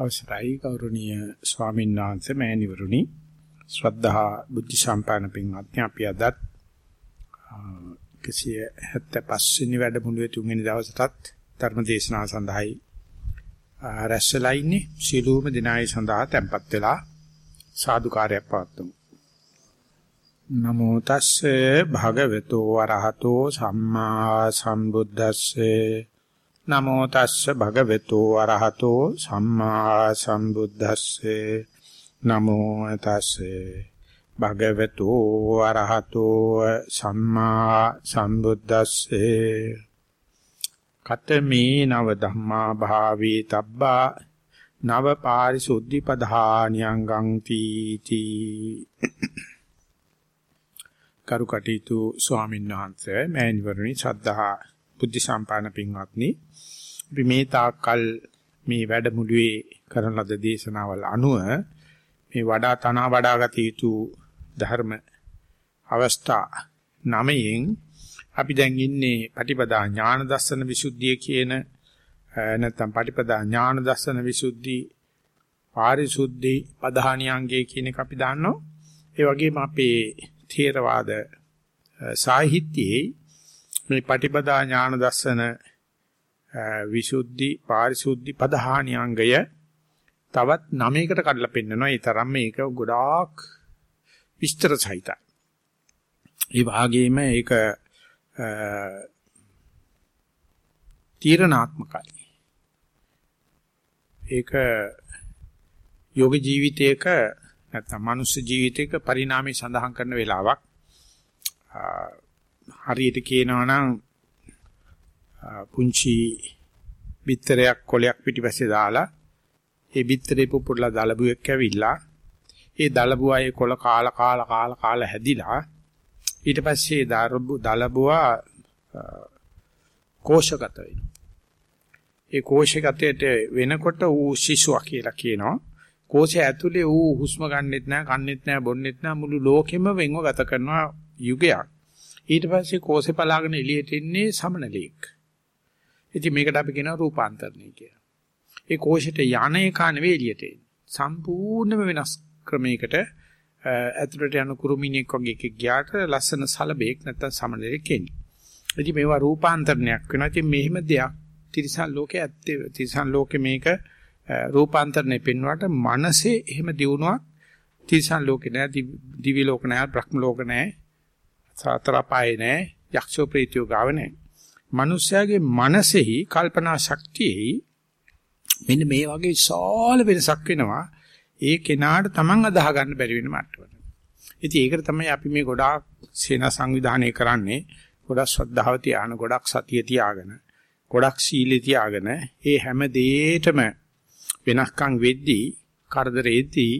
අවසරයි ගෞරවනීය ස්වාමීන් වහන්සේ මෑණිවරුනි. ශ්‍රද්ධා බුද්ධ සම්පන්න පින්වත්නි අපි අදත් 175 වෙනි වැඩමුළුවේ තුන්වෙනි දවසටත් ධර්ම දේශනාව සඳහායි රැස්වලා ඉන්නේ. සීලූම දිනායි සඳහා tempත් වෙලා සාදුකාරයක් පවත්වමු. නමෝ තස්සේ භගවතු වරහතෝ සම්මා සම්බුද්දස්සේ. නමෝ තස්ස භගවතු අරහතෝ සම්මා සම්බුද්දස්සේ. නමෝ තස්සේ භගවතු අරහතෝ සම්මා සම්බුද්දස්සේ. කතමේ නව ධම්මා භාවී තබ්බා නව පාරිසුද්ධි පධානියංගං තීති. කරුකටීතු ස්වාමීන් වහන්සේ මෑණිවරණි ශ්‍රද්ධා බුද්ධ සම්පාදන පින්වත්නි අපි මේ තාක්කල් මේ වැඩමුළුවේ කරන ලද දේශනාවල් අනුව මේ වඩා තනවා වඩා ගත යුතු ධර්ම අවස්ථා නමයෙන් අපි දැන් ඉන්නේ පටිපදා ඥාන දර්ශන විසුද්ධිය කියන නැත්නම් පටිපදා ඥාන දර්ශන විසුද්ධි පාරිසුද්ධි පධානියංගයේ කියන එක අපි දන්නවා ඒ වගේම අපේ ථේරවාද සාහිත්‍යයේ මේ පටිපදා ඥාන දර්ශන විසුද්ධි පාරිශුද්ධි පධානියංගය තවත් නමයකට කඩලා පෙන්නනවා. ඒ තරම් මේක ගොඩාක් විස්තර සහිතයි. ඒ වගේම ඒක තීරණාත්මකයි. ඒක යෝග ජීවිතයක නැත්නම් මනුස්ස ජීවිතයක පරිණාමය සඳහන් කරන වෙලාවක් හරියට කියනවා නම් පුංචි බිත්තරයක් කොලයක් පිටිපස්සේ දාලා ඒ බිත්තරේ පුපුරලා දලබුවෙක් ඇවිල්ලා ඒ දලබුවායේ කොල කාලා කාලා කාලා කාලා හැදිලා ඊට පස්සේ දලබු දලබුවා කෝෂගත වෙනවා. ඒ කෝෂගතයට වෙනකොට ඌ ශිෂ්‍යවා කියලා කියනවා. කෝෂය ඇතුලේ ඌ හුස්ම ගන්නෙත් නෑ, කන්නෙත් නෑ, බොන්නෙත් නෑ මුළු ලෝකෙම වෙන්ව ගත කරනවා යුගයක්. ඊට පස්සේ කෝෂේ පලාගෙන එළියට එන්නේ සමනලෙක්. ඉතින් මේකට අපි කියනවා රූපාන්තරණය කියලා. ඒ කෝෂයට යන එක නෙවෙයි එළියට එන්නේ. සම්පූර්ණයෙන්ම වෙනස් ක්‍රමයකට ඇතුළට යන කුරුමිනියෙක් වගේ එකෙක් ගියාට ලස්සන සලබෙක් නැත්තම් සමනලෙක් එන්නේ. ඉතින් මේවා රූපාන්තරණයක් වෙනවා. ඉතින් මෙහෙම දෙයක් තිරිසන් ලෝකේ ඇත්තේ තිරිසන් ලෝකේ මේක රූපාන්තරණය පෙන්වුවාට මනසේ එහෙම දියුණුවක් තිරිසන් ලෝකේ නෑ දිවි ලෝක නෑ බ්‍රහ්ම ලෝක නෑ සතර පායේ නෑ යක්ෂෝ ප්‍රීතියෝ ගාව නෑ මිනිස්යාගේ මනසෙහි කල්පනා ශක්තියෙහි මෙන්න මේ වගේ විශාල වෙනසක් වෙනවා ඒ කෙනාට Taman අදාහ ගන්න බැරි වෙන මට්ටමට. ඉතින් ඒකට තමයි අපි මේ ගොඩාක් සේනා සංවිධානය කරන්නේ ගොඩක් ශ්‍රද්ධාව තියාන ගොඩක් සතිය තියාගෙන ගොඩක් සීලෙ තියාගෙන ඒ හැම දෙයකම වෙනස්කම් වෙද්දී කරදරෙද්දී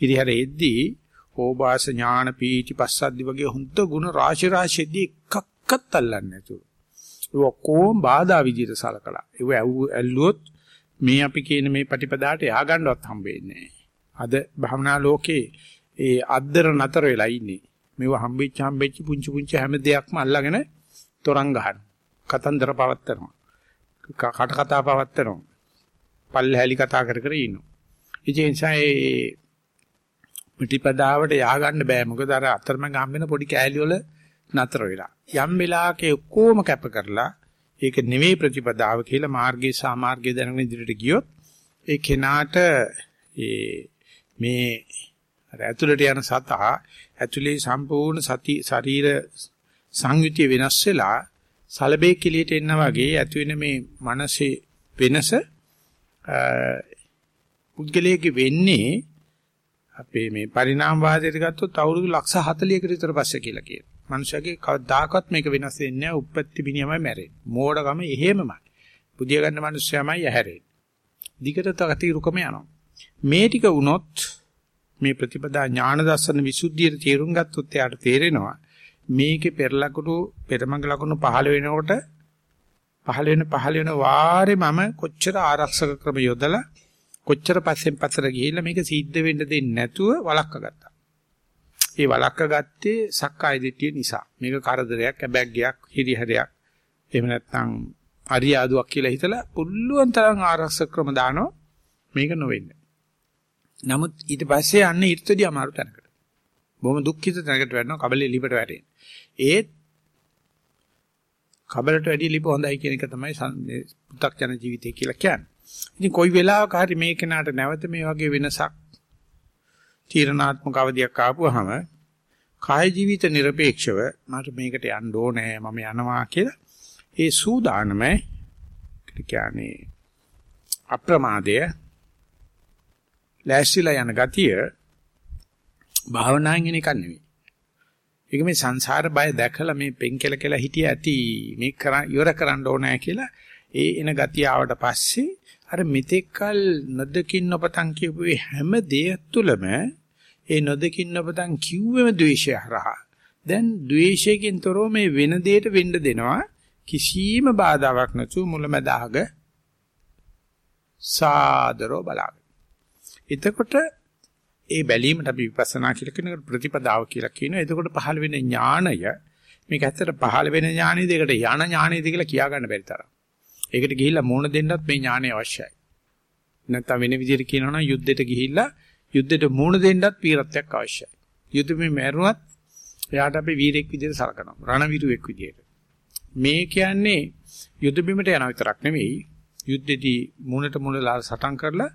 හිරිහැරෙද්දී ඕබාස ඥාන පීටි පස්සද්දි වගේ හොඳ ගුණ රාශි රාශියදී එකක්වත් අල්ලන්නේ නැතුව. ඒ ඔක්කොම බාධා විදිහට සලකලා. ඒව ඇල්ලුවොත් මේ අපි කියන මේ ප්‍රතිපදාට යා ගන්නවත් හම්බෙන්නේ නැහැ. අද භවනා ලෝකේ ඒ අද්දර නතර වෙලා ඉන්නේ. මේව හම්බෙච්ච හම්බෙච්ච පුංචි පුංචි හැම දෙයක්ම අල්ලගෙන තොරන් ගහන. කතන්දර පවත්තරනවා. කට කතා පවත්තරනවා. පල්ලහැලි කතා කර කර ඉන්නවා. ඉතින් ඒ නිසා ඒ ප්‍රතිපදාවට ය아가න්න බෑ. මොකද අර අතරමඟ හම්බෙන පොඩි කෑලි වල නතර වෙලා. යම් වෙලාවක ඔක්කොම කැප කරලා ඒක නෙවෙයි ප්‍රතිපදාව කියලා මාර්ගයේ සාමාර්ගයේ දැනගෙන ඉදිරියට ගියොත් ඒ කෙනාට ඒ මේ අර ඇතුළට යන සතා ඇතුලේ සම්පූර්ණ සති ශරීර සංයුතිය වෙනස් වෙලා සලබේ කිලියට එන්න වගේ ඇති වෙන මේ මනසේ වෙනස පුද්ගලයේ වෙන්නේ අපේ මේ පරිණාම වාදයට ගත්තොත් අවුරුදු ලක්ෂ 40කට විතර පස්සේ කියලා කියනවා. මනුෂයාගේ කවදාකවත් මේක වෙනස් වෙන්නේ නැහැ. උප්පත්ති බිනියමයි මැරෙන්නේ. මෝඩකම එහෙමමයි. බුදිය ගන්න මනුෂයාමයි ඇහැරෙන්නේ. දිගට තකතිරුකම යනවා. මේ ටික වුණොත් මේ ප්‍රතිපදා ඥාන දර්ශන විසුද්ධියට තේරුම් ගත්තොත් එයාට තේරෙනවා මේකේ පෙරලකුණු පෙරමඟ ලකුණු පහළ වෙනකොට පහළ වෙන පහළ වෙන වාරේ මම කොච්චර ආරක්ෂක ක්‍රම යොදලා කොච්චර පස්සෙන් පස්සට ගිහිල්ලා මේක සිද්ධ වෙන්න දෙන්නේ නැතුව වළක්වා ගත්තා. ඒ වළක්වා ගත්තේ සක්කාය දිට්ඨිය නිසා. මේක කරදරයක්, අබැග්ගයක්, හිරිහැරයක්. එහෙම නැත්නම් අරියාදුවක් කියලා හිතලා පුළුවන් තරම් ආරක්ෂක ක්‍රම දානවා. මේක නොවෙන්න. නමුත් ඊට පස්සේ යන්නේ ඊටදී අමාරු තැනකට. බොහොම දුක්ඛිත තැනකට වැටෙනවා කබලේ ලිපට වැටෙන්නේ. ඒත් කබලට වැඩිය ලිප හොඳයි කියන එක තමයි පු탁ජන ජීවිතය කියලා කියන්නේ. ඉතින් කොයි වෙලාවක හරි මේ කෙනාට නැවත මේ වගේ වෙනසක් තීරණාත්මක අවධියක් ආපුවාම කාය ජීවිත নিরপেক্ষව මට මේකට යන්න ඕනේ මම යනවා කියලා ඒ සූදානම කියන්නේ අප්‍රමාදය ලෑස්තිලා යන ගතිය භාවනාවෙන් එන එක නෙවෙයි. ඒක මේ සංසාර බය දැකලා මේ පෙන්කල කියලා හිටිය ඇති මේ කරා ඉවර කරන්න ඕනේ කියලා ඒ එන ගතිය ආවට පස්සේ අර මෙතෙක්කල් නොදකින් නොපතන් කියපු හැම දෙයක් තුළම ඒ නොදකින් නොපතන් කිව්වෙම ද්වේෂය හරහා දැන් ද්වේෂයෙන් තොරව මේ වෙන දෙයට වෙන්න දෙනවා කිසිම බාධාවක් නැතුව මුලමදාග සාදරව බලාගෙන. එතකොට ඒ බැලීමට අපි විපස්සනා කියලා කියන ප්‍රතිපදාව කියලා කියනවා. එතකොට පහළ වෙන ඥාණය මේක ඇත්තට පහළ වෙන ඥානෙ දෙකට යන ඥානෙද කියලා කියා ගන්න බැරි තරම්. ඒකට ගිහිල්ලා මෝන දෙන්නත් මේ ඥානය අවශ්‍යයි. නැත්නම් වෙන විදිහට කියනවා නම් යුද්ධෙට ගිහිල්ලා යුද්ධෙට මෝන දෙන්නත් පීරත්වයක් අවශ්‍යයි. යුද්ධෙ මැරුණත් එයාට අපි වීරෙක් විදිහට සලකනවා. රණවිරුවෙක් විදිහට. මේ කියන්නේ යුද්ධ බිමට යන විතරක් නෙවෙයි යුද්ධෙදී මුණට මුණලා සටන් කරලා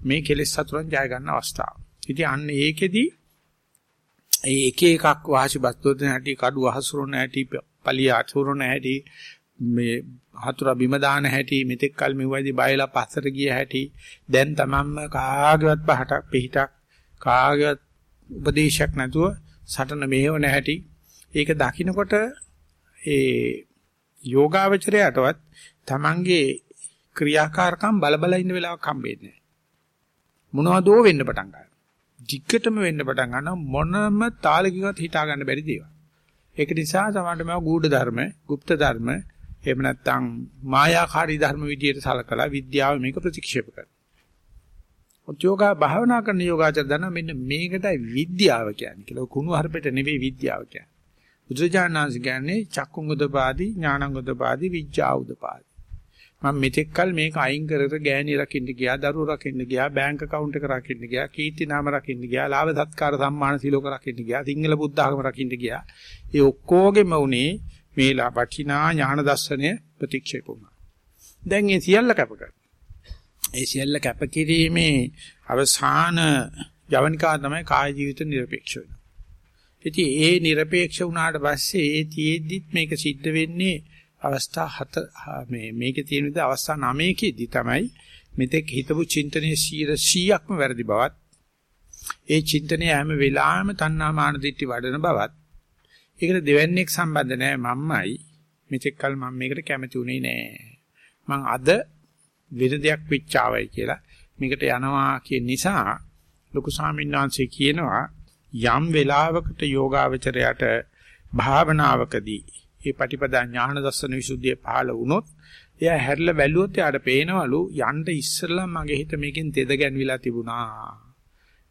මේ කෙලෙස් සතුරන් ජය ගන්න අවස්ථාව. ඉතින් අන්න ඒකෙදි ඒ එක එකක් වාසි බස්තෝද නැටි කඩු අහසුරුන නැටි පලිය අසුරුන නැටි මේ හතුර බිම දාන හැටි මෙතෙක් කල මෙවයිදී බයලා පස්සට ගිය හැටි දැන් තමන්ම කාගේවත් පහටක් පිටක් කාගේවත් උපදේශයක් නැතුව සටන මෙහෙවන හැටි ඒක දකින්නකොට ඒ යෝගාවචරයටවත් තමන්ගේ ක්‍රියාකාරකම් බලබල ඉන්න වෙලාවක් හම්බෙන්නේ නැහැ මොනවදෝ වෙන්න පටන් ගන්නවා දිග්ගටම වෙන්න පටන් ගන්නවා මොනම තාලකින්වත් හිතා ගන්න බැරි දේවල් ඒක නිසා තමයි මේවා ගුඪ ධර්ම, গুপ্ত ධර්ම, එහෙම නැත්නම් මායාකාරී ධර්ම විදියට සලකලා විද්‍යාව මේක ප්‍රතික්ෂේප කරනවා. උද්‍යෝගා භාවනා කරන යෝගාචර දන්න මෙන්න මේකටයි විද්‍යාව කියන්නේ කියලා. කුණු හර්පෙට නෙවෙයි විද්‍යාව කියන්නේ. බුදුජානනාංශ කියන්නේ චක්කුං උදපාදි ඥානං උදපාදි විඥා උදපාදි. මම මෙතෙක් කල මේක අයින් කර කර ගෑණි රකින්න ගියා, දරුවෝ රකින්න ගියා, බැංක account එක රකින්න ගියා, කීර්ති නාම රකින්න ගියා, ලාභ සත්කාර සම්මාන සිලෝක රකින්න ගියා, සිංහල බුද්ධ ආගම රකින්න ගියා. ඒ ඔක්කොගෙම උනේ මේ වටිනා ඥාන දර්ශනය ප්‍රතික්ෂේප වුණා. දැන් මේ සියල්ල කැප ඒ සියල්ල කැප කිරීමේ අවසාන යවනිකා තමයි කාය ජීවිත নিরপেক্ষ වෙන. ඉතින් ඒ নিরপেক্ষ වුණාට පස්සේ ඒ තියේද්දිත් මේක සිද්ධ වෙන්නේ අවස්ථා හත මේ මේකේ තියෙන විදිහ අවස්ථා 9කෙදි තමයි මෙතෙක් හිතපු චින්තනයේ 100%ක්ම වැරදි බවත් ඒ චින්තනය හැම වෙලාවෙම තණ්හා මාන දිට්ටි වඩන බවත් ඒකට දෙවන්නේක් සම්බන්ධ නැහැ මම්මයි මෙතෙක් කල මම මේකට කැමති උනේ නෑ මං අද වෙන දෙයක් වෙච්චාවයි කියලා මේකට යනවා කියන නිසා ලොකු ස්වාමීන් වහන්සේ කියනවා යම් වෙලාවකට යෝගාවචරයට භාවනාවකදී මේ පටිපදා ඥාන දර්ශන විසුද්ධිය පහළ වුණොත් එයා හැරිලා බැලුවොත් එයාට පේනවලු යන්න ඉස්සෙල්ලා මගේ හිත මේකෙන් තෙද ගැන්විලා තිබුණා.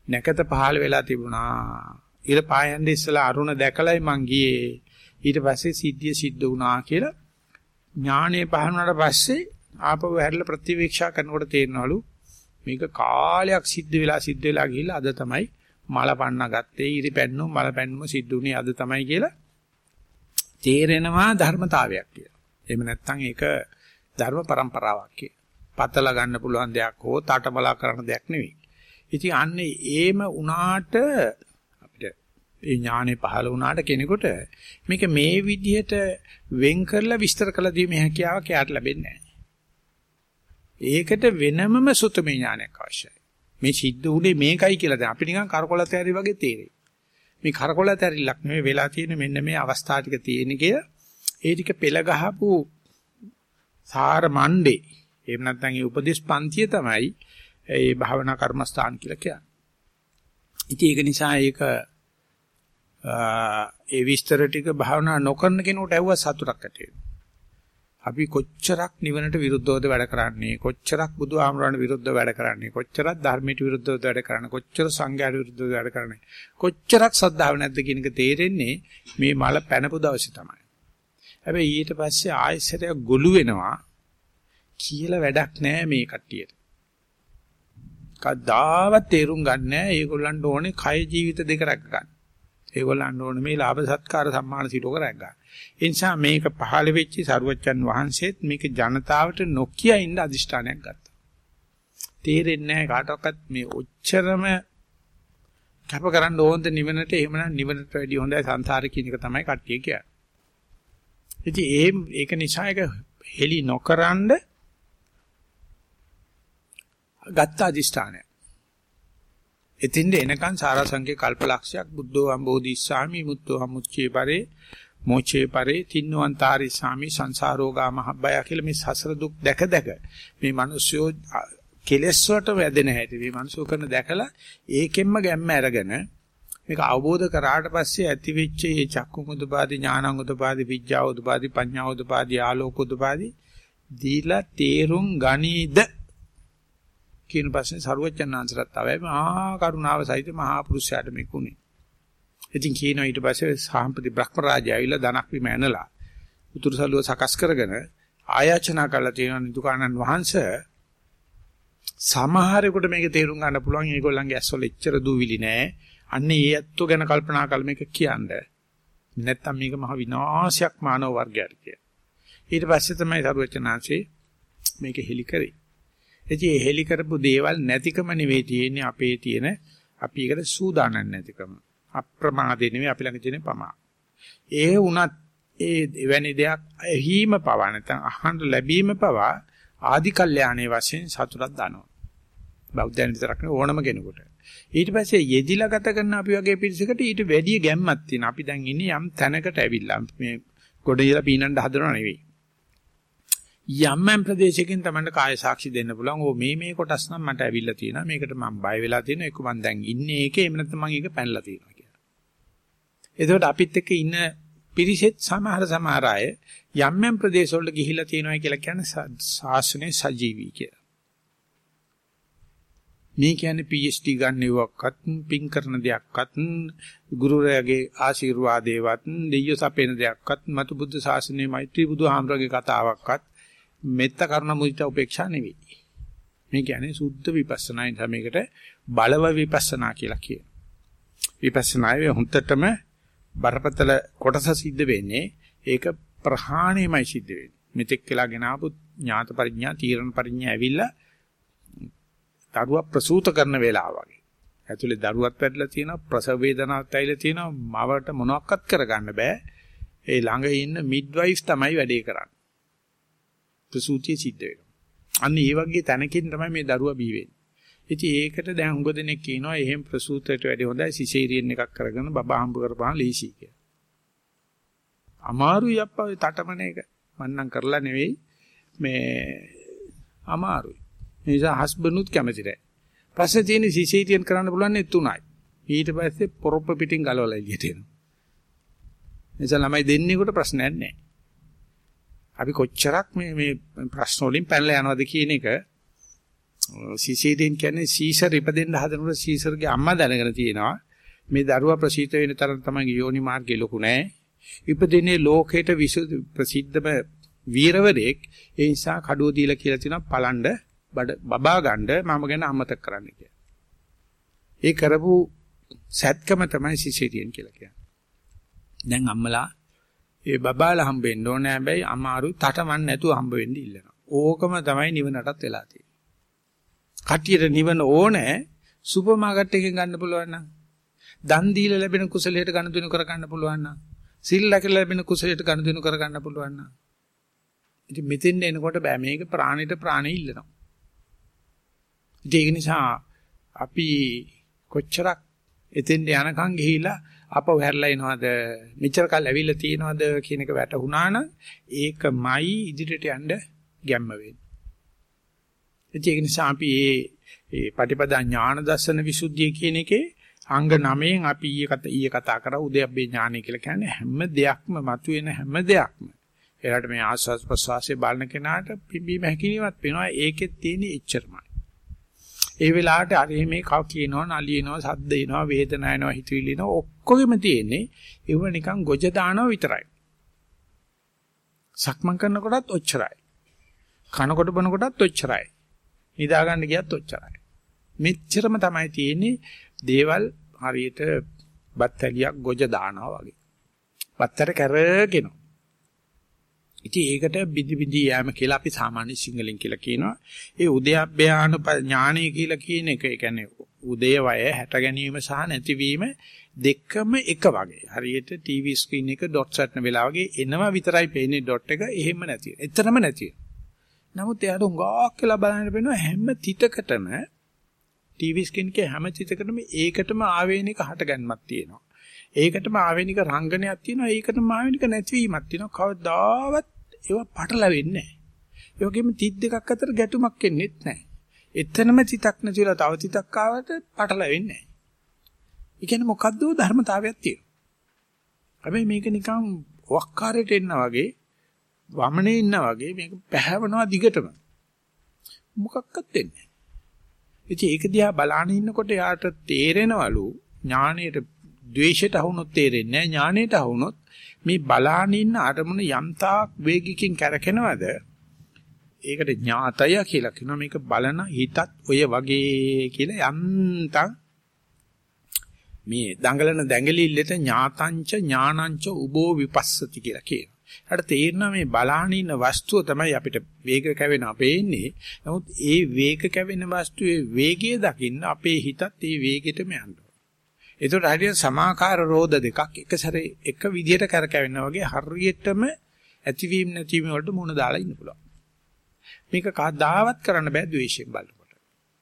නැකත පහළ වෙලා තිබුණා. ඊළ පායන්නේ ඉස්සෙල්ලා අරුණ දැකලයි මං ගියේ. ඊට පස්සේ සිද්ධිය සිද්ධ වුණා කියලා ඥානෙ පහළුණාට පස්සේ ආපහු හැරිලා ප්‍රතිවීක්ෂා කරනකොට තේරෙනවලු මේක කාලයක් සිද්ධ වෙලා සිද්ධ වෙලා ගිහිල්ලා අද තමයි මල පන්න ගත්තේ ඉරි පැන්නු මල පැන්නුම සිද්ධ වුණේ අද තමයි කියලා තේරෙනවා ධර්මතාවයක් කියලා. එහෙම නැත්නම් ඒක ධර්ම પરම්පරාවක් කියලා. පතලා ගන්න පුළුවන් දෙයක් හෝ තාටමලා කරන දෙයක් නෙවෙයි. ඉතින් අන්නේ ඒම උනාට අපිට ඒ ඥානෙ පහළ වුණාට කෙනෙකුට මේක මේ විදිහට වෙන් කරලා විස්තර කළ දීමේ හැකියාවක් එයාට ලැබෙන්නේ නැහැ. ඒකට වෙනමම සුතමේ ඥානයක් අවශ්‍යයි. මේ සිද්ධ උනේ මේකයි කියලා දැන් අපි නිකන් කරකොලත ඇරි වගේ තේරෙයි. මේ කරකොලත ඇරිලක් නෙවෙයි වෙලා තියෙන මෙන්න මේ අවස්ථා ටික තියෙන කිය ඒ ටික පෙළ ගහපු සාර මණ්ඩේ එහෙම නැත්නම් ඒ උපදේශ පන්තිය තමයි ඒ භාවනා කර්මස්ථාන කියලා කියන්නේ. ඉතින් ඒක නිසා ඒක ඒ විස්තර ටික භාවනා නොකරන කෙනෙකුට ඇහුවා සතුටක් ඇති වෙනවා. අපි කොච්චරක් නිවනට විරුද්ධවද වැඩ කරන්නේ කොච්චරක් බුදු ආමරණ විරුද්ධව වැඩ කරන්නේ කොච්චරක් ධර්මයට විරුද්ධව වැඩ කරන්නේ කොච්චර සංඝයාට විරුද්ධව වැඩ කරන්නේ කොච්චරක් සද්ධාව නැද්ද කියන එක තේරෙන්නේ මේ මල පැනපු දවසේ තමයි හැබැයි ඊට පස්සේ ආයෙසරයක් ගොළු වෙනවා කියලා වැඩක් නැහැ මේ කට්ටියට කවදාවත් තේරුම් ගන්න නැහැ. ඒගොල්ලන්ට ඕනේ කය ජීවිත දෙක රැක ගන්න. ඒගොල්ලන්ට ඕනේ මේ ලාභ සත්කාර සම්මාන සිලෝක රැක ගන්න. ඒ නිසා මේක පහළ වෙච්ච සරුවච්චන් වහන්සේත් මේක ජනතාවට නොකිය ඉන්න අදිෂ්ඨානයක් ගත්තා. තේරෙන්නේ නැහැ කාටවත් මේ ඔච්චරම කැප කරන්න ඕනද නිවනට එහෙමනම් නිවනට වැඩිය හොඳයි සංසාරේ කියන එක තමයි කට්ටිය කියන්නේ. ඉතින් ඒ ඒක නිසා ඒක හෙලි නොකරනද ගත්ත අදිෂ්ඨානය. එතින්ද එනකන් සාරාංශකේ කල්පලක්ෂයක් බුද්ධෝ අම්බෝධිස්සාමි මුත්තෝ අමුච්චේ පරේ මොචේ පරේ තින්නවන්තරි සාමි සංසාරෝගා මහබ්බය කියලා මේ සසර දුක් දැක දැක මේ මිනිස්සු කෙලෙස් වලට වැදෙන හැටි මේ මිනිස්සු කරන දැකලා ඒකෙන්ම ගැම්ම අරගෙන මේක අවබෝධ කරාට පස්සේ ඇති වෙච්ච මේ චක්කු උදපාදි ඥානං උදපාදි විඥා උදපාදි පඤ්ඤා උදපාදි ආලෝක උදපාදි දීලා තේරුම් ගනීද? කියන ප්‍රශ්නේ සරුවචනාංශරත් තමයි මහා කරුණාව සහිත මහා පුරුෂයාට මේකුනේ. ඉතින් කියනවා ඊට පස්සේ සාම්පති බ්‍රහ්ම රාජය ඇවිල්ලා ධනක් විම ඇනලා උතුරු සළුව සකස් කරගෙන ආයාචනා කළා තියෙනවා නිදුකානන් වහන්සේ සමහරෙකුට මේක තේරුම් ගන්න පුළුවන් ඒගොල්ලන්ගේ ඇස්වල එච්චර දූවිලි නෑ. අන්න ඒ ඇත්තෝ ගැන කල්පනා කළ මේක කියන්නේ. නැත්තම් මේක මහ විනාශයක් මානව වර්ගයට කිය. ඊට පස්සේ තමයි සරුවචනාංශේ මේක හෙලි කරේ. එදී මේ හෙලි කරපු දේවල් නැතිකම නෙවෙයි තියෙන්නේ අපේ තියෙන අපි ඒකට සූදානම් නැතිකම. අප්‍රමාදේ නෙවෙයි අපි ළඟ තියෙන පමා. ඒ වුණත් ඒ එවැනි දෙයක් ඇහිම පවා නැත්නම් අහන්න ලැබීම පවා ආදි කල්යාණයේ වශයෙන් සතුටක් දානවා. බෞද්ධයන් විතරක් නෙවෙයි ඕනම කෙනෙකුට. ඊට පස්සේ යෙදිලා ගත කරන අපි වගේ පිරිසකට ඊට වැඩි ගැම්මක් තියෙනවා. අපි දැන් ඉන්නේ යම් තැනකට ඇවිල්ලා මේ ගොඩ ඉලා පීනන්න හදනව නෙවෙයි. යම් යම් ප්‍රදේශයකින් තමයි කාය සාක්ෂි දෙන්න පුළුවන්. ඕ මේ මේ කොටස් නම් මට ඇවිල්ලා තියෙනවා. මේකට මම බය වෙලා තියෙනවා. ඒක මම දැන් ඉන්නේ ඒකේ. එහෙම නැත්නම් මම ඒක පැනලා තියෙනවා කියලා. එතකොට අපිත් එක්ක ඉන්න පිරිසෙත් සමහර සමහර අය යම් යම් ප්‍රදේශවල ගිහිලා තියෙනවා කියලා කියන්නේ ශාසනයේ සජීවී කියලා. මේ කියන්නේ PhD ගන්නවක්වත් පින් කරන දෙයක්වත් ගුරුරයාගේ ආශිර්වාදේවත් දෙයිය සපේන දෙයක්වත් මතු බුද්ධ ශාසනයේ මෛත්‍රී බුදුහාමරගේ කතාවක්වත් මෙත්ත කරුණ මුදිත උපේක්ෂා නෙවෙයි. මේ කියන්නේ සුද්ධ විපස්සනා නිසා මේකට බලව විපස්සනා කියලා කියනවා. විපස්සනායේ හුත්තටම බරපතල කොටස සිද්ධ වෙන්නේ ඒක ප්‍රහාණයමයි සිද්ධ වෙන්නේ. මෙතෙක් කියලා ගෙන ආපු ඥාත පරිඥා තීරණ පරිඥා ඇවිල්ලා දරුවා ප්‍රසූත කරන වෙලාව වගේ. ඇතුලේ දරුවත් වැටලා තියෙනවා ප්‍රසව වේදනාවක් ඇවිල්ලා තියෙනවා මවට මොනවත් කරගන්න බෑ. ඒ ළඟ ඉන්න මිඩ්වයිෆ් තමයි වැඩේ කරන්නේ. ප්‍රසූතිය සිද්ධ වෙනවා. අන්න ඒ වගේ තැනකින් තමයි මේ දරුවා බිහි වෙන්නේ. ඉතින් ඒකට දැන් හුඟ දෙනෙක් කියනවා එහෙම ප්‍රසූතයට වැඩි හොඳයි සිසේරියන් එකක් කරගෙන බබා හම්බ කරපහන් ලීසි කියලා. අමාරුයි අප්පා ඔය තටමන එක. මන්නම් කරලා නෙවෙයි මේ අමාරුයි. ඒ නිසා හස්බන්ඩ්ුත් කැමති නැහැ. ප්‍රශ්නේ තියෙන්නේ සිසේරියන් කරන්න පුළුවන් නේ තුනයි. ඊට පස්සේ පොරොප්ප පිටින් ගලවලා එළියට එනවා. නිසා ළමයි දෙන්නෙකුට ප්‍රශ්නයක් නැහැ. අපි කොච්චරක් මේ මේ ප්‍රශ්න වලින් පැනලා යනවද කියන එක සිසේරියන් කියන්නේ සීසර් ඉපදෙන්න හදනකොට සීසර්ගේ අම්මා දැනගෙන තියෙනවා. මේ දරුවා ප්‍රසීත වෙන තරම් තමයි යෝනි මාර්ගය ලොකු නැහැ. ඉපදිනේ ලෝකේට ප්‍රසිද්ධම වීරවරයෙක් ඒ නිසා කඩුව දීලා කියලා තිනවා පලණ්ඩ බඩ බබා ගන්න මම ගැන අමතක කරන්න කියලා. ඒ කරපු සත්කම තමයි සිසේරියන් කියලා කියන්නේ. දැන් අම්මලා ඒ බබාලා හම්බෙන්න ඕනේ හැබැයි අමාරු තටමන් නැතුව හම්බ වෙන්න ඉල්ලනවා. ඕකම තමයි නිවනටත් වෙලා තියෙන්නේ. කට්ටියට නිවන ඕනේ සුපර් මාකට් එකෙන් ගන්න පුළුවන් නම්. දන් දීලා ලැබෙන කුසලයට ගනුදෙනු කර ගන්න පුළුවන් නම්. සිල් ලැකලා ලැබෙන කුසලයට ගනුදෙනු කර ගන්න පුළුවන් නම්. ඉතින් මෙතෙන් එනකොට බෑ මේක ප්‍රාණයට ප්‍රාණය ඉල්ලනවා. ඒක නිසා අපි කොච්චරක් එතෙන් යනකම් ගිහිලා අපව හැරලා එනවද මෙච්චර කල් ඇවිල්ලා තියෙනවද කියන එක වැටහුණා නම් ඒකමයි ඉදිරියට යන්න ගැම්ම වෙන්නේ. ඒක නිසා අපි මේ මේ පටිපදා ඥාන දර්ශන විසුද්ධිය කියන එකේ අංග 9න් අපි ඊයේ කතා ඊයේ කතා කරා උදයබ්බේ ඥානය කියලා කියන්නේ හැම දෙයක්ම මතුවෙන හැම දෙයක්ම. ඒකට මේ ආස්වාස් ප්‍රසවාසයේ බලන කෙනාට පිම්බීම හැකිනීමත් වෙනවා ඒකෙත් තියෙන එච්චරමයි. ඒ වෙලාවට අර මේ කව කියනවා නලියනවා සද්ද එනවා වේදනාව එනවා හිතවිලි එනවා ඔක්කොගෙම තියෙන්නේ ඒව නිකන් ගොජ දානවා විතරයි. සක්මන් කරනකොටත් ඔච්චරයි. කනකොට බොනකොටත් ඔච්චරයි. නිදා ගන්න ගියත් ඔච්චරයි. මෙච්චරම තමයි තියෙන්නේ දේවල් හරියට බත්තලියක් ගොජ දානවා වගේ. බත්තර කැරගෙනවා. ඉතින් ඒකට බිදි බිදි යෑම කියලා අපි සාමාන්‍ය සිංහලෙන් කියලා කියනවා. ඒ උද්‍යප්පයාන ඥානය කියලා කියන එක ඒ කියන්නේ උදේ වය හැට ගැනීම සහ නැතිවීම දෙකම එක වගේ. හරියට ටීවී ස්ක්‍රීන් එක ඩොට් සැට්න වෙලා වගේ එනවා විතරයි පේන්නේ ඩොට් එක එහෙම නැති. එතරම් නැති. නමුත් එයාට උඟාක් කියලා බලන්න වෙනවා හැම තිතකටම ටීවී ස්ක්‍රීන් එකේ හැම තිතකටම ඒකටම ආවේනික හටගන්මක් තියෙනවා. ඒකටම ආවේනික රංගනයක් තියෙනවා. ඒකටම ආවේනික නැතිවීමක් තියෙනවා. කවදාවත් ඒව පටලවෙන්නේ නැහැ. ඒ වගේම තිත් දෙකක් අතර ගැටුමක් එන්නේ නැහැ. එතනම තිතක් නැතිලා තව තිතක් ආවට පටලවෙන්නේ නැහැ. ඒ කියන්නේ මොකද්ද ධර්මතාවයක් තියෙනවා. හැබැයි මේක නිකන් වක්කාරයට එන්නා වගේ වමනේ ඉන්නා වගේ මේක පැහැවනවා දිගටම. මොකක්වත් වෙන්නේ නැහැ. ඉතින් ඒක දිහා බලාගෙන ඉන්නකොට යාට තේරෙනවලු ඥාණයට ද්වේෂයට අහුනොත් තේරෙන්නේ නැහැ ඥාණයට අහුනොත් මේ බලාගෙන ඉන්න අරමුණ යම්තාක් වේගිකින් කැරකෙනවද ඒකට ඥාතය කියලා කියනවා මේක බලන හිතත් ඔය වගේ කියලා යන්තම් මේ දඟලන දැඟලිල්ලට ඥාතංච ඥානංච උබෝ විපස්සති කියලා කියනවා. හරියට තේරෙනවා මේ බලාහන ඉන්න වස්තුව තමයි අපිට වේග කැවෙන අපේ ඉන්නේ. නමුත් ඒ වේග කැවෙන වස්තුවේ වේගය දකින්න අපේ හිතත් ඒ වේගෙටම යනවා. ඒතකොට හරියට සමාකාර රෝධ දෙකක් එක සැරේ එක විදිහට කරකැවෙනා වගේ හරියටම ඇතිවීම නැතිවීම වලට මුණ දාලා ඉන්න පුළුවන්. මේක කවදාවත් කරන්න බෑ ද්වේෂයෙන් බලනකොට.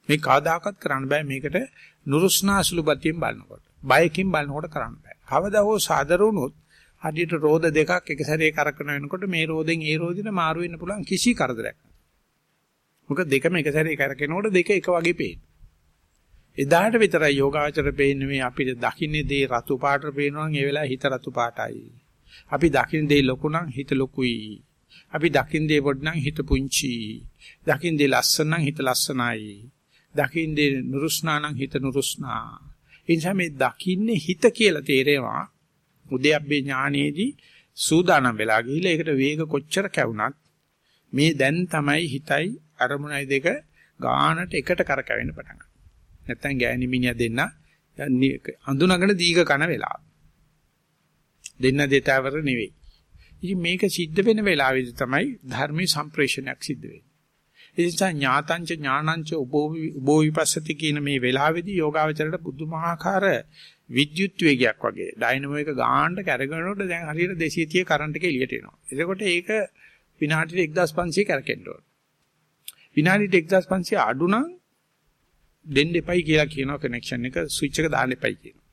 මේ කවදාකවත් කරන්න බෑ මේකට නුරුස්නාසුළු බතියෙන් බලනකොට. බයකින් බලනකොට කරන්න බෑ. කවදා හෝ සාදර වුණොත් හදිට රෝද දෙකක් එක සැරේ කරකන වෙනකොට මේ රෝදෙන් ඒ රෝදින මාරු වෙන්න පුළුවන් කිසි කරදරයක් නැහැ. මොකද දෙකම එක සැරේ කරකිනකොට දෙක එක වගේ පේන. එදාට විතරයි යෝගාචර පේන්නේ මේ අපිට දකින්නේ දේ රතු පාටට පේනවා නම් ඒ වෙලාවේ හිත රතු පාටයි. අපි දකින්න දේ ලොකු නම් හිත ලොකුයි. අපි දකින්න දේ පොඩි නම් හිත පුංචි. දකින්න දේ ලස්සන නම් හිත ලස්සනයි. දකින්න දේ නුරුස්නා නම් හිත නුරුස්නා. ඒ නිසා මේ දකින්නේ හිත කියලා තේරෙනවා. උද්‍යප්පේ ඥානයේදී සූදානම් වෙලා ගිහිල්ලා ඒකට වේග කොච්චර කැවුනත් මේ දැන් තමයි හිතයි අරමුණයි දෙක ගානට එකට කරකැවෙන්න පටන් ගන්නවා. නැත්තම් ගෑණි මිනිහා දෙන්න අඳුනගෙන දීග කන වෙලා. දෙන්න දෙතවර නෙවෙයි. ඉතින් මේක සිද්ධ වෙන වෙලාවෙදි තමයි ධර්මයේ සම්ප්‍රේෂණයක් සිද්ධ වෙන්නේ. ඒ නිසා ඥාතංච ඥානංච උබෝ විපස්සති කියන මේ වෙලාවේදී යෝගාවචරයට පුදුමාකාර විද්‍යුත් වේගයක් වගේ ඩයිනමෝ එක ගානට කැරගෙනනකොට දැන් හරියට 230 කරන්ට් එක එළියට එනවා. එතකොට ඒක විනාඩියට 1500 කැරකෙන්න ඕන. විනාඩියට 1500 අඩු නම් දෙන්න එපයි කියලා කියනවා කනෙක්ෂන් එක ස්විච් එක දාන්න එපයි කියනවා.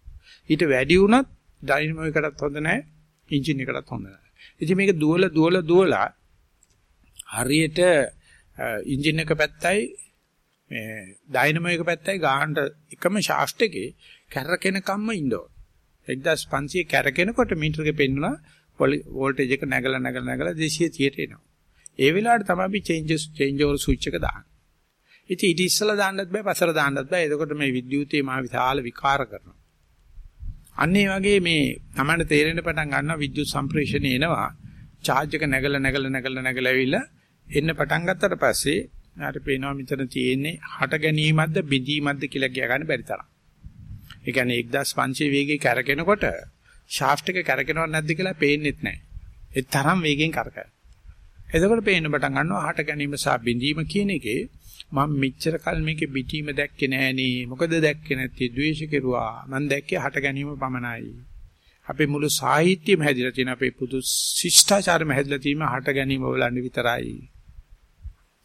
ඊට වැඩි වුණත් ඩයිනමෝ එකටත් හොඳ නැහැ, එන්ජින් එකටත් හොඳ නැහැ. ඉතින් මේක දුවල දුවල දුවලා හරියට එන්ජින් එක පැත්තයි මේ ඩයිනමෝ එක පැත්තයි ගානට එකම ෂාෆ්ට් එකේ කැරකෙන කම්ම ඉන්න ඕන. 1500 කැරකෙනකොට මීටර එකේ පෙන්නුනා වෝල්ටේජ් එක නැගලා නැගලා නැගලා 230ට එනවා. ඒ වෙලාවට තමයි අපි චේන්ජස් චේන්ජ් ඕවර් ස්විච් එක දාන්නේ. ඉතින් ඊට ඉස්සලා දාන්නත් බෑ පස්සට දාන්නත් බෑ. එතකොට මේ විද්‍යුතේ මහ විශාල විකාර කරනවා. අන්න ඒ වගේ මේ තමයි තේරෙන්න පටන් ගන්නවා විද්‍යුත් සම්ප්‍රේෂණය එනවා. charge එක නැගලා නැගලා නැගලා නැගලා ඇවිල්ලා එන්න පටන් ගත්තට පස්සේ ආට පේනවා මෙතන තියෙන්නේ හට ගැනීමක්ද බිඳීමක්ද කියලා කියා ගන්න බැරි තරම්. ඒ කියන්නේ 1500 වේගයේ කැරකෙනකොට ෂාෆ්ට් එක කැරකෙනවද නැද්ද කියලා පේන්නෙත් නැහැ. ඒ තරම් වේගෙන් කරකැවෙන. එතකොට පේන්න පටන් ගන්නවා හට ගැනීම සහ බිඳීම කියන එකේ මම මෙච්චර කල් මේකේ පිටීම දැක්කේ නෑනේ. මොකද දැක්කේ නැත්තේ ද්වේෂ කෙරුවා. මම දැක්කේ හට ගැනීම පමණයි. අපේ මුළු සාහිත්‍යයම හැදිලා තියෙන අපේ පුදු ශිෂ්ටාචාරෙම හැදිලා තියෙන හට ගැනීම වලන්නේ විතරයි.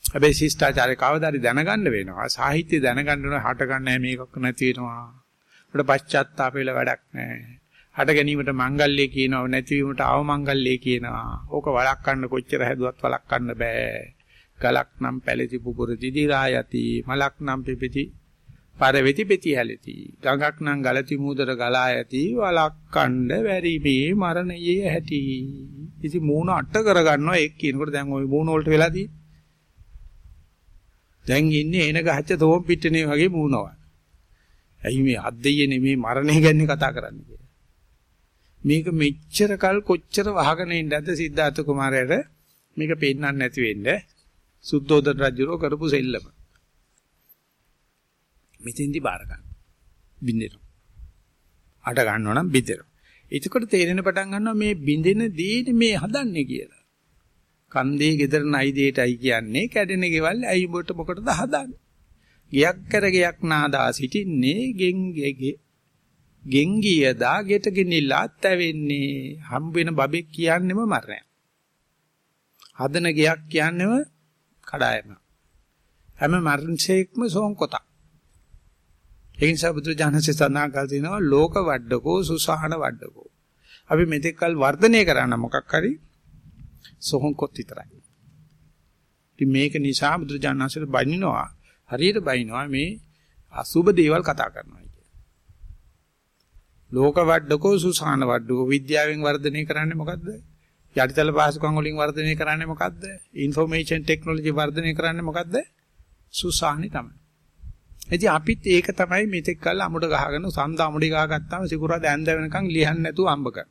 හැබැයි ශිෂ්ටාචාරය කවදාද දැනගන්න වෙනවා. සාහිත්‍ය දැනගන්න ඕන හට ගන්න මේකක් නැති වෙනවා. උඩ පශ්චාත්තාප වෙලා වැඩක් නැහැ. හට ගැනීමට මංගල්‍ය කියනවා නැතිවීමට අවමංගල්‍ය කියනවා. ඕක වළක්වන්න කොච්චර හැදුවත් වළක්වන්න බෑ. ගලක් නම් පැලති පුපුර දිදිරා යති මලක් නම් පිපිති පරවෙති පෙති හැලති ගඟක් නම් ගලති මූදර ගලා යති වළක්වන්න බැරි මේ මරණයේ ඇති. ඉතින් මූණ අට කරගන්නවා. එක් කියනකොට දැන් ওই මූණ වලට වෙලා තියෙන්නේ. දැන් ඉන්නේ එන ගහච්ච තෝම් පිටනේ වගේ මූණවා ඇයි මේ අද්දෙයනේ මේ මරණය ගැන කතා කරන්නේ කියලා. මේක මෙච්චර කල් කොච්චර වහගෙන ඉඳද්ද සිද්ධාර්ථ කුමාරයාට? මේක පෙන්නන්න නැති වෙන්න. සුද්ධෝදන රජුරෝ කරපු සෙල්ලම. මෙතෙන්දි බාර ගන්න. බින්දෙනවා. අට ගන්නවා නම් බින්දෙනවා. එතකොට තේරෙන පටන් ගන්නවා මේ බින්දෙන දේනේ මේ හදන්නේ කියලා. කන්දේ ගෙදර නයි දෙයටයි කියන්නේ කැඩෙන ගෙවල් ඇයි බොට මොකටද හදන්නේ? ගියක් කර ගියක් නාදා සිටින්නේ ගෙන්ගෙගේ ගෙන්ගියදා ගෙට ගෙනිලා තැවෙන්නේ හම්බ වෙන බබෙක් කියන්නේම මරණය. හදන ගයක් කියන්නේම කඩායම. හැම මරණසේක්ම සෝන්කොතක්. ඒ නිසා බුදුජානසී සඳහන් කළ තිනවා ලෝක වඩඩකෝ සුසහන වඩඩකෝ. අපි මෙතෙක්කල් වර්ධනය කරන මොකක් හරි සෝන්කොත් විතරයි. ඉතින් මේක නිසා බුදුජානසීට බනිනවා හරියට බනිනවා මේ අසුබ දේවල් කතා කරනවා කිය. ලෝක වඩඩකෝ සුසහන වඩඩකෝ විද්‍යාවෙන් වර්ධනය කරන්නේ මොකද්ද? යටිතල පහසුකම් වලින් වර්ධනය කරන්නේ මොකද්ද? ইনফরমේෂන් ටෙක්නොලොජි වර්ධනය කරන්නේ මොකද්ද? සුසාහනි තමයි. එදී අපිත් ඒක තමයි මෙතෙක් කල් අමුඩ ගහගෙන සඳ අමුඩි ගහගත්තාම සිකුරාද ඇඳ වෙනකන් ලියන්න නැතුව අම්බ කර.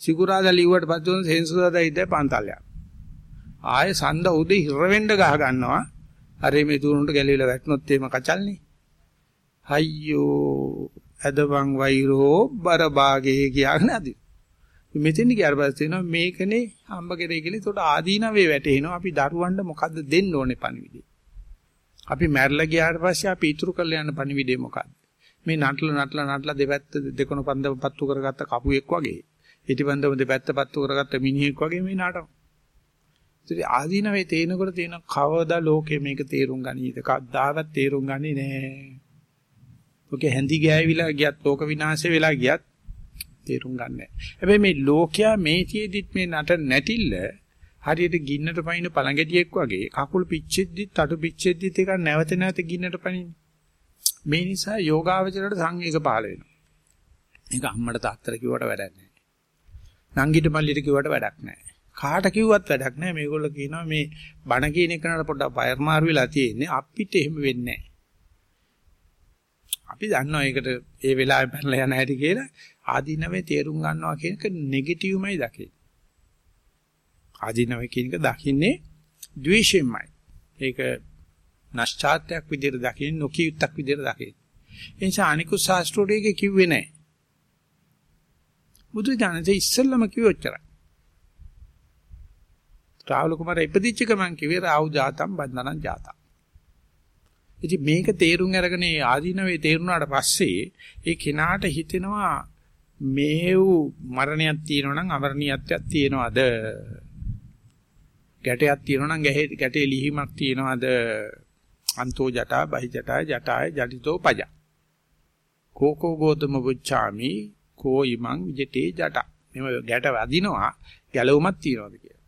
සිකුරාද ලිව්වට පස්සේ සෙන්සුදාද ඉද පන්තල්යක්. ආය සඳ උදේ හිර වෙන්න ගහ ගන්නවා. අරේ මේ තුරුන්ට ගැලවිලා වැටුනොත් එීම කචල්නේ. අයියෝ ඇදවන් වෛරෝ බරභාගේ කියන්නේ මෙතෙන් ගියාට පස්සේ වෙනවා මේකනේ අම්බ කෙරේ කියලා. ඒකට ආදීනවේ වැටෙනවා. අපි දරුවන්ට මොකද්ද දෙන්න ඕනේ පණිවිඩය. අපි මැරලා ගියාට පස්සේ අපි ඉතුරු කරලා යන පණිවිඩය මොකක්ද? මේ නටල නටල නටල දෙපැත්ත දෙකොන පන්දම පත්තු කරගත්ත කපුවෙක් වගේ. ඉටිපන්දම දෙපැත්ත පත්තු කරගත්ත මිනිහෙක් වගේ මේ නටන. ඉතින් ආදීනවේ තේනකොට තේන කවදා ලෝකෙ මේක තේරුම් ගනීද? කවදාවත් තේරුම් ගන්නේ නැහැ. ඔකේ හැඳි ගෑවිලා ගියත් ලෝක විනාශය වෙලා ගියත් තේරුම් ගන්නෑ. හැබැයි මේ ලෝකයා මේ තියේදිත් මේ නට නැටිල්ල හරියට ගින්නට පයින් පළඟැටියෙක් වගේ කකුල් පිච්චෙද්දිත් අටු පිච්චෙද්දිත් ඒක නැවත නැවත ගින්නට පනින්නේ. මේ නිසා යෝගාවචරයට සංවේග පහළ වෙනවා. ඒක අම්මට තාත්තට කිව්වට වැඩක් නැහැ. නංගිට මල්ලිට කිව්වට වැඩක් නැහැ. කාට කිව්වත් වැඩක් නැහැ. මේගොල්ලෝ කියනවා මේ බණ කියන එකනට පොඩ්ඩක් පයර් මාරු වෙලා තියෙන්නේ. අපිට එහෙම වෙන්නේ නැහැ. අපි දන්නවා ඒකට ඒ වෙලාවේ පැනලා යන හැටි කියලා ආදීනවේ තේරුම් ගන්නවා කියන එක නෙගටිව්මයි දකින්නේ. ආදීනවේ කියන එක දකින්නේ ද්වේෂයෙන්මයි. ඒක නැස්චාත්‍යයක් විදිහට දකින්නේ නොකියුත්තක් විදිහට දකින්නේ. ඒ නිසා අනිකුත් ශාස්ත්‍රෝඩේක කිව්වේ නැහැ. බුදු දානසේ ඉස්සෙල්ලම කිව්වේ ඔච්චරයි. රාහුල කුමාරයා ඉපදිච්ච ගමන් කිව්වේ රාහු ජාතම් බන්ධනං ජාතම්. ඉතින් මේක තේරුම් අරගෙන ආදීනවේ තේරුණාට පස්සේ ඒ කෙනාට හිතෙනවා මේව මරණයක් තියෙනවා නම් අමරණීයත්වයක් තියෙනවද? ගැටයක් තියෙනවා නම් ගැටේ ලිහිමක් තියෙනවද? අන්තෝ ජටා බහි ජටා ජටාය ජටිතෝ පජ. කෝකෝ ගෝතම බුච්චාමි කෝ ඉමං විජිතේ ජට. මෙම ගැට වදිනවා ගැලවුමක් තියනවාද කියලා.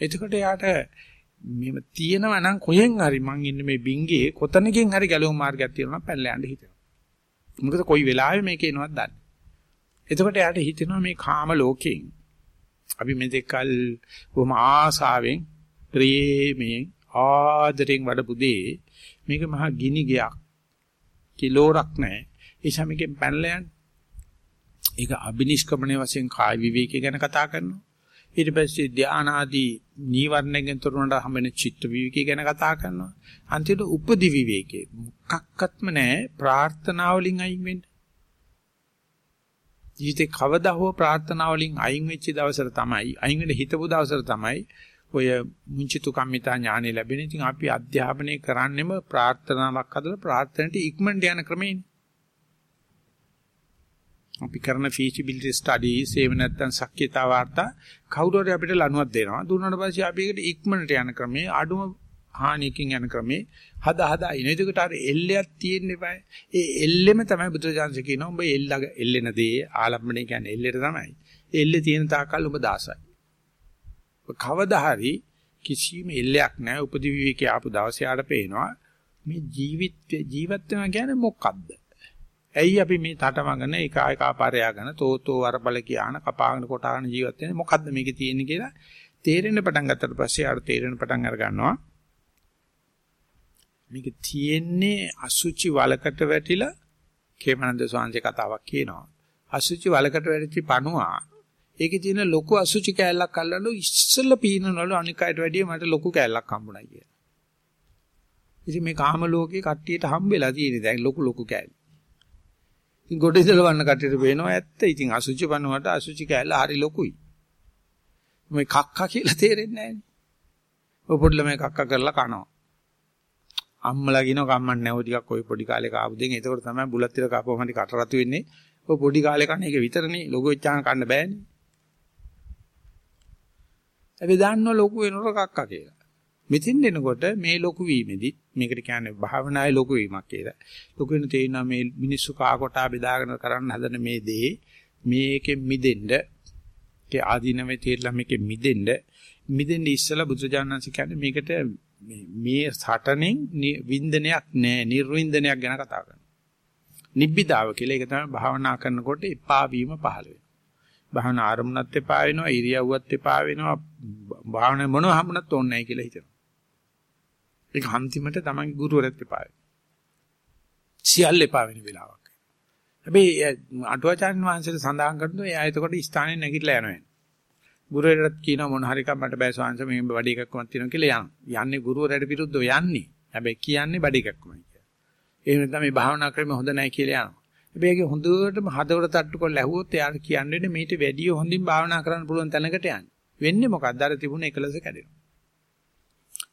එතකොට යාට මෙම තියෙනවා නම් කොහෙන් හරි මං ඉන්නේ මේ බින්ගේ කොතනකින් හරි ගැලවුම් මාර්ගයක් තියෙනවා පැනලා යන්න හිතෙනවා. මොකද කොයි වෙලාවෙ මේක එනවද දන්නේ. එතකොට යාට හිතෙනවා මේ කාම ලෝකයෙන් අපි මෙතෙක්කල් බොහොම ආසාවෙන් ප්‍රේමයෙන් ආදරෙන් වඩපු දේ මේක මහා ගිනි ගයක් කිලෝරක් නැහැ ඒ සමගින් පැනලා යන්නේ ඒක අබිනිෂ්ක්‍මණය වශයෙන් කාය විවේකී ගැන කතා කරනවා ඊට පස්සේ ධානාදී නීවරණයෙන් තොරනට හම්බෙන චිත්ත විවේකී ගැන කතා කරනවා අන්තිමට උපදි විවේකේ මොකක්වත්ම නැහැ ප්‍රාර්ථනා වලින් අයින් වෙන්න ජීවිතේ කවදා හෝ ප්‍රාර්ථනා වලින් අයින් වෙච්ච දවසට තමයි අයින් වෙන්න හිතපු දවසට තමයි ඔය මුංචිතු කම්මිතා ඥානෙ ලැබෙන. ඉතින් අපි අධ්‍යාපනය කරන්නෙම ප්‍රාර්ථනාවක් හදලා ප්‍රාර්ථනට ඉක්මනට යන ක්‍රමයෙන්. අපි කරන feasibility studies ඒව නැත්තම් සක්්‍යතා වාර්තා කවුරු හරි අපිට ලණුවක් දෙනවා. දුන්නාට පස්සේ අපි ඒකට ඉක්මනට යන ක්‍රමයේ අඩුම හානියකින් යන ක්‍රමේ හදා හදා ඉන. ඒකට අර එල්ලයක් තියෙන්න eBay. ඒ එල්ලෙම තමයි බුදුරජාන්සේ කියනවා උඹ එල්ලග එල්ලෙන දේ ආලම්බණය කියන්නේ එල්ලෙට තමයි. එල්ලේ තියෙන තාකල් උඹ දාසයි. කවදා හරි කිසිම එල්ලයක් නැහැ උපදි විවේකී ආපු දවසේ ආඩ පේනවා මේ ජීවිත ජීවත් වෙනවා කියන්නේ මොකක්ද? ඇයි අපි මේ තටමඟන එක එක ආපාරය යගෙන තෝතෝ වරබල කියන කපාගෙන කොටාගෙන ජීවත් වෙන්නේ මොකද්ද මේකේ තියෙන්නේ කියලා තේරෙන්න පටන් ගත්තට පස්සේ ආර තේරෙන්න පටන් අර ගන්නවා මේක තියෙන්නේ අසුචි වලකට වැටිලා කේමනන්ද ස්වාමීන් කතාවක් කියනවා. අසුචි වලකට වැටිච්ච පණුවා ඒකේ තියෙන ලොකු අසුචි කෑල්ලක් අල්ලනු ඉස්සෙල්ල පීනනවලු අනික් අයට වැඩිය මට ලොකු කෑල්ලක් හම්බුණා කියලා. ඉතින් මේ කාම ලෝකේ කට්ටියට හම්බෙලා තියෙන දැන් ලොකු ලොකු කෑලි. ඉතින් ගොඩ ඉඳලා වන්න කට්ටියට පේනවා ඇත්ත. ඉතින් අසුචි පනවට අසුචි කෑල්ල හරි ලොකුයි. මේ කක්ක කියලා තේරෙන්නේ නැහැ. ඔය පොඩි ළමයි කක්ක කරලා කනවා. අම්මලා කියනවා කම්මන් නැව ටිකක් ඔය පොඩි කාලේ කාපු දෙන්. ඒකෝට තමයි බුලත් ටික කාපුවම හරි කට රතු වෙන්නේ. ඔය පොඩි කාලේ කන එක විතරනේ. ලොකු වෙච්චාම කන්න බෑනේ. අපි දන්නව ලොකු වෙනකොට කක්ක කියලා. මෙතෙන් එනකොට මේ ලොකු වීමෙදි මේකට කියන්නේ භාවනායේ ලොකු වීමක් කියලා. ලොකු වෙන තේිනවා මේ මිනිස්සු කා කොටා බෙදාගෙන කරන්න හදන මේ දේ මේකෙන් මිදෙන්න ඒ ආදීනවේ තේරලා මේකෙන් මිදෙන්න මිදෙන්න ඉස්සලා බුදුජානනාංශ කියන්නේ මේකට මේ සටනෙන් වින්දනයක් නෑ නිර්වින්දනයක් ගැන කතා කරනවා. නිබ්බිදාව කියලා ඒක තමයි භාවනා කරනකොට එපා වීම පහළ වෙනවා. භාවනා ආරමුණත් එපා වෙනවා, ඉරියව්වත් එපා වෙනවා, භාවනා මොනව හම්බුණත් ඕනේ නැහැ කියලා හිතනවා. ඒක අන්තිමට තමන්ගේ ගුරුවරයෙක් එපා වෙනවා. සියල්ල එපා වෙන වෙලාවක්. හැබැයි අටුවාචාර්ය වංශයට සඳහන් කරනවා එයා එතකොට ස්ථානේ නැගිටලා යනවා. ගුරුවරයාට කියනවා මොන හරි කම් මට බෑ ස්වාංශ මේ බඩ එකක්මක් තියෙනවා කියලා යනවා. යන්නේ ගුරුවරයාට විරුද්ධව යන්නේ. හැබැයි කියන්නේ බඩ එකක්මයි කියලා. ඒ වෙනතම මේ භාවනා ක්‍රම හොඳ නැහැ කියලා යනවා. හැබැයි ඒක හොඳටම හදවත තට්ටු කරලා ඇහුවොත් එයාට කියන්නේ මේට වැඩිය හොඳින් භාවනා කරන්න පුළුවන් තැනකට යන්නේ. වෙන්නේ මොකක්ද? අර තිබුණ එකලස කැඩෙනවා.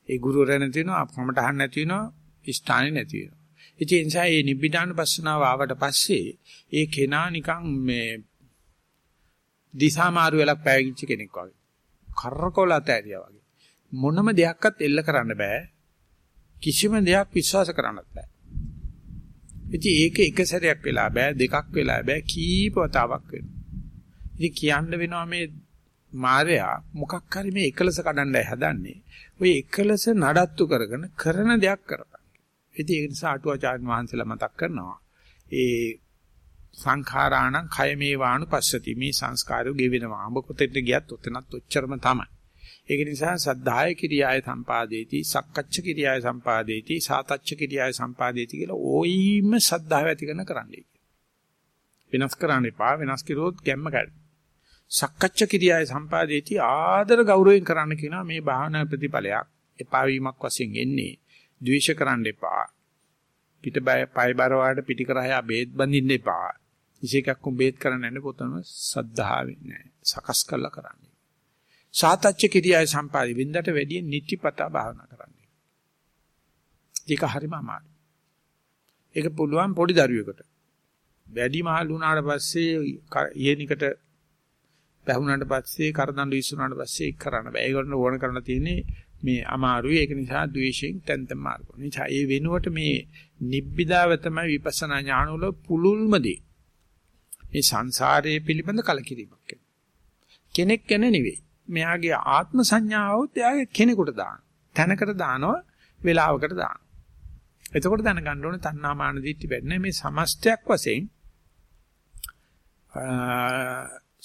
ඒ ගුරුවරයා නැති වෙනවා, අපකමට අහන්න නැති වෙනවා, ස්ථානෙ නැති වෙනවා. ඉතින් ඒ නිසා මේ නිබ්බිදාන පස්සනාව ආවට පස්සේ ඒ කෙනා නිකන් මේ දිසාමාරු වෙලක් පැවිච්ච කෙනෙක් වගේ. කරකවල ඇතෑරියා වගේ. මොනම දෙයක්වත් එල්ල කරන්න බෑ. කිසිම දෙයක් විශ්වාස කරන්නත් බෑ. ඉතින් ඒක එක සැරයක් වෙලා බෑ දෙකක් වෙලා බෑ කීප වතාවක් වෙනවා. ඉතින් කියන්න වෙනවා මේ මායя මොකක් හරි මේ එකලස කඩන්නයි හදන්නේ. ওই එකලස නඩත්තු කරගෙන කරන දෙයක් කරපන්. ඉතින් ඒ නිසා අටුවාචාර්ය වහන්සේලා මතක් කරනවා. ඒ සංඛාරාණං කය මේ වාණු පස්සති මේ සංස්කාරය ගෙවෙනවා. ඔබ කොතෙන්ද ගියත් ඔතනත් ඔච්චරම තමයි. ඒක නිසා සද්ධාය කිරියාය සම්පාදේති සක්කච්ඡ කිරියාය සම්පාදේති සාතච්ඡ කිරියාය සම්පාදේති කියලා ඕයිම සද්ධාව ඇති කරන කරන්නේ. වෙනස් කරන්න එපා වෙනස් කිරුවොත් ගැම්ම කැඩේ. සක්කච්ඡ කිරියාය සම්පාදේති ආදර ගෞරවයෙන් කරන්න කියනවා මේ භාවනා ප්‍රතිඵලයක්. එපා වීමක් වශයෙන් එන්නේ. ද්වේෂ කරන්න එපා. පිට බය පය බර වාඩ පිටි කරහය බේත් බඳින්න එපා. විශේෂයක් උඹ බේත් කරන්න යන්නේ පොතන සද්ධාවෙන් නෑ. සකස් කරලා කරන්නේ. සාතච්ච කිරියාවේ සම්පාදි වින්දට වැඩිය නිතිපතා භාවනා කරන්නේ. ඒක හරිම අමාරුයි. ඒක පුළුවන් පොඩි දරුවෙකුට. වැඩි මහලු වුණාට පස්සේ යෙනිකට පැහුණාට පස්සේ කරදඬු ඉස්සුනාට පස්සේ ඒක කරන්න බෑ. ඒකට ඕන කරන්න තියෙන්නේ මේ අමාරුයි. ඒක නිසා ද්වේෂයෙන් තැන් තැන් මාර්ග. නිසා ඒ වෙනුවට මේ නිබ්බිදාව තමයි විපස්සනා ඥාන වල පුළුල්ම දේ. මේ සංසාරයේ පිළිබඳ කලකිරීමක් කෙනෙක් ගැන නෙවෙයි. මෙයාගේ ආත්ම සංඥාවොත් එයාගේ කෙනෙකුට දාන. තැනකට දානවා, වේලාවකට දානවා. එතකොට දැනගන්න ඕනේ තණ්හාමාන දිට්ඨි වෙන්නේ මේ සමස්තයක් වශයෙන්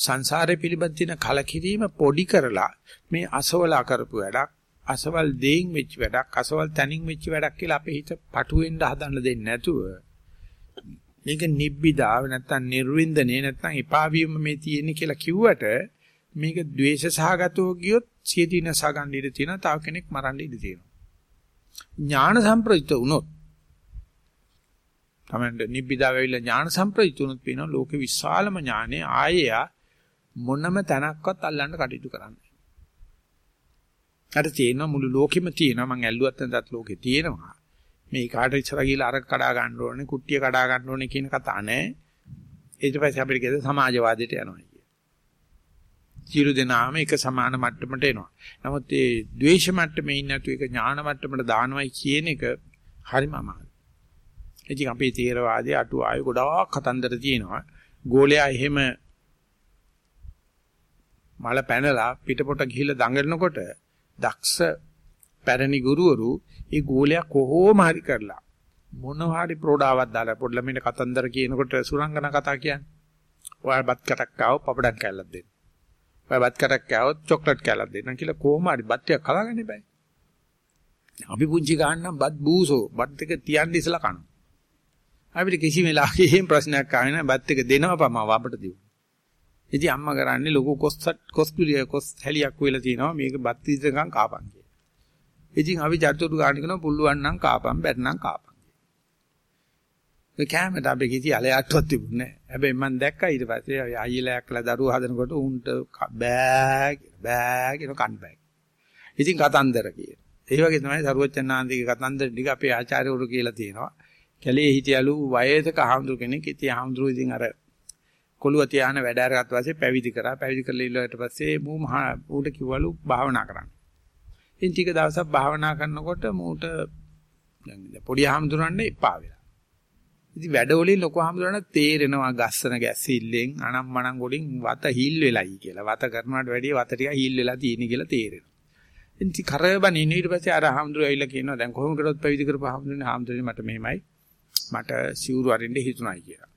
සංසාරේ පිළිබඳ තියෙන කලකිරීම පොඩි කරලා මේ අසවලා කරපු වැඩක් අසවල් දෙයින් වෙච්ච වැඩක් අසවල් තනින් වෙච්ච වැඩක් කියලා අපේ හිත පටු වෙන්න හදන්න දෙන්නේ නැතුව මේක නිබ්බිදාව නැත්තම් නිර්වින්දනේ නැත්තම් එපා වීම මේ තියෙන්නේ කියලා කිව්වට මේක द्वේෂ සහගතව ගියොත් සියදීන සාගන්න ඉඩ තියෙනවා තව කෙනෙක් මරන්න ඉඩ තියෙනවා. ඥාන සම්ප්‍රයුක්ත වුණොත් තමයි නිබ්බිදාව වෙවිලා ඥාන සම්ප්‍රයුක්ත වුණොත් පේනවා ලෝකේ විශාලම ඥානේ ආයෙය මොනම තැනක්වත් අල්ලන්න කටයුතු කරන්නේ අර තියෙනවා මුළු ලෝකෙම තියෙනවා මං ඇල්ලුවත් නැතත් ලෝකේ තියෙනවා මේ කාට ඉස්සර ගිහලා අර කඩා ගන්න ඕනේ, කුට්ටිය කඩා ගන්න ඕනේ කියන කතා නෑ. ඊට පස්සේ අපිට කියද සමාජවාදයට යනවා කිය. සියලු දෙනාම එක සමාන මට්ටමට එනවා. නමුත් මේ ද්වේෂ මට්ටමේ ඉන්න නැතු එක ඥාන මට්ටමට දානවයි කියන එක හරිම අමාරුයි. ඉතින් අපේ තේරවාදයේ අටු ආයෙ ගොඩාක් කතන්දර තියෙනවා. ගෝලයා එහෙම මල පැනලා පිටපොට ගිහිල්ලා දඟලනකොට දක්ෂ පැරණි ගුරුවරු ඒ ගෝලයා කොහොම හරි කරලා මොනවා හරි ප්‍රෝඩාවක් දාලා පොඩි ළමයින්ට කතන්දර කියනකොට සුරංගන කතා කියන්නේ. ඔයාලා බත් කටක් ආව පපඩම් කැල්ලක් දෙන්න. ඔයා බත් කටක් ආවොත් චොක්ලට් කැල්ලක් දෙන්න කියලා කොහොම හරි බත් ටික කලාගන්න බෑ. අපි පුංචි ගන්නම් බත් බූසෝ බත් එක තියන්න ඉස්සලා කනවා. අපිට කිසි වෙලාවක එහෙම ප්‍රශ්නයක් ආවේ නැහැ බත් එක දෙනවා පමා අපට දෙමු. ඉතින් අම්මා කරන්නේ ලොකු කොස් කොස් පිළිය කොස් හැලියක් වෙලා තිනවා මේක බත් ඉදකම් කාපන් ඉතින් අපි චතුරු ගාන කරනවා පුළුවන් නම් කාපම් බැත්නම් කාපම්. ඒ කැමරට අපි කිසි අලයක්වත් තිබුණේ නැහැ. හැබැයි මම දැක්කා ඊට පස්සේ අයියලා කළා දරුවෝ හදනකොට උන්ට බෑ බෑ කියන කන් බෑ. ඉතින් කතන්දර කියන. ඒ වගේ තමයි සරුවචනාන්දිගේ කතන්දර ටික අපේ ආචාර්යවරු කියලා තියෙනවා. කැලේ හිටියලු වයසක හාමුදුර කෙනෙක් ඉතින් හාමුදුරු ඉතින් අර කොළුව තියාන වැඩ අරගත්ත පස්සේ පැවිදි කරා. පැවිදි කරලා ඉල්ලුවට පස්සේ මූ මහා ඌට කිව්වලු භාවනා කරන්න. ඉතින් ටික දවසක් භාවනා කරනකොට මූට දැන් පොඩි හාමුදුරන්ට එපා වෙලා. ඉතින් වැඩවලින් ලොකු හාමුදුරන්ට තේරෙනවා ගස්සන ගැස්සිල්ලෙන් අනම්මනම් වලින් වත හිල් වෙලයි කියලා. වත කරනවට වැඩිය වත ටික හිල් වෙලා තියෙන කියලා තේරෙනවා. ඉතින් කරබන් ඉන්න ඊට පස්සේ අර හාමුදුරුවෝ ඇවිල්ලා කියනවා දැන් කොහොම කරොත් පැවිදි කරපු හාමුදුරනේ හාමුදුරනේ මට මෙහෙමයි මට සිවුරු අරින්න හිතුණයි කියලා.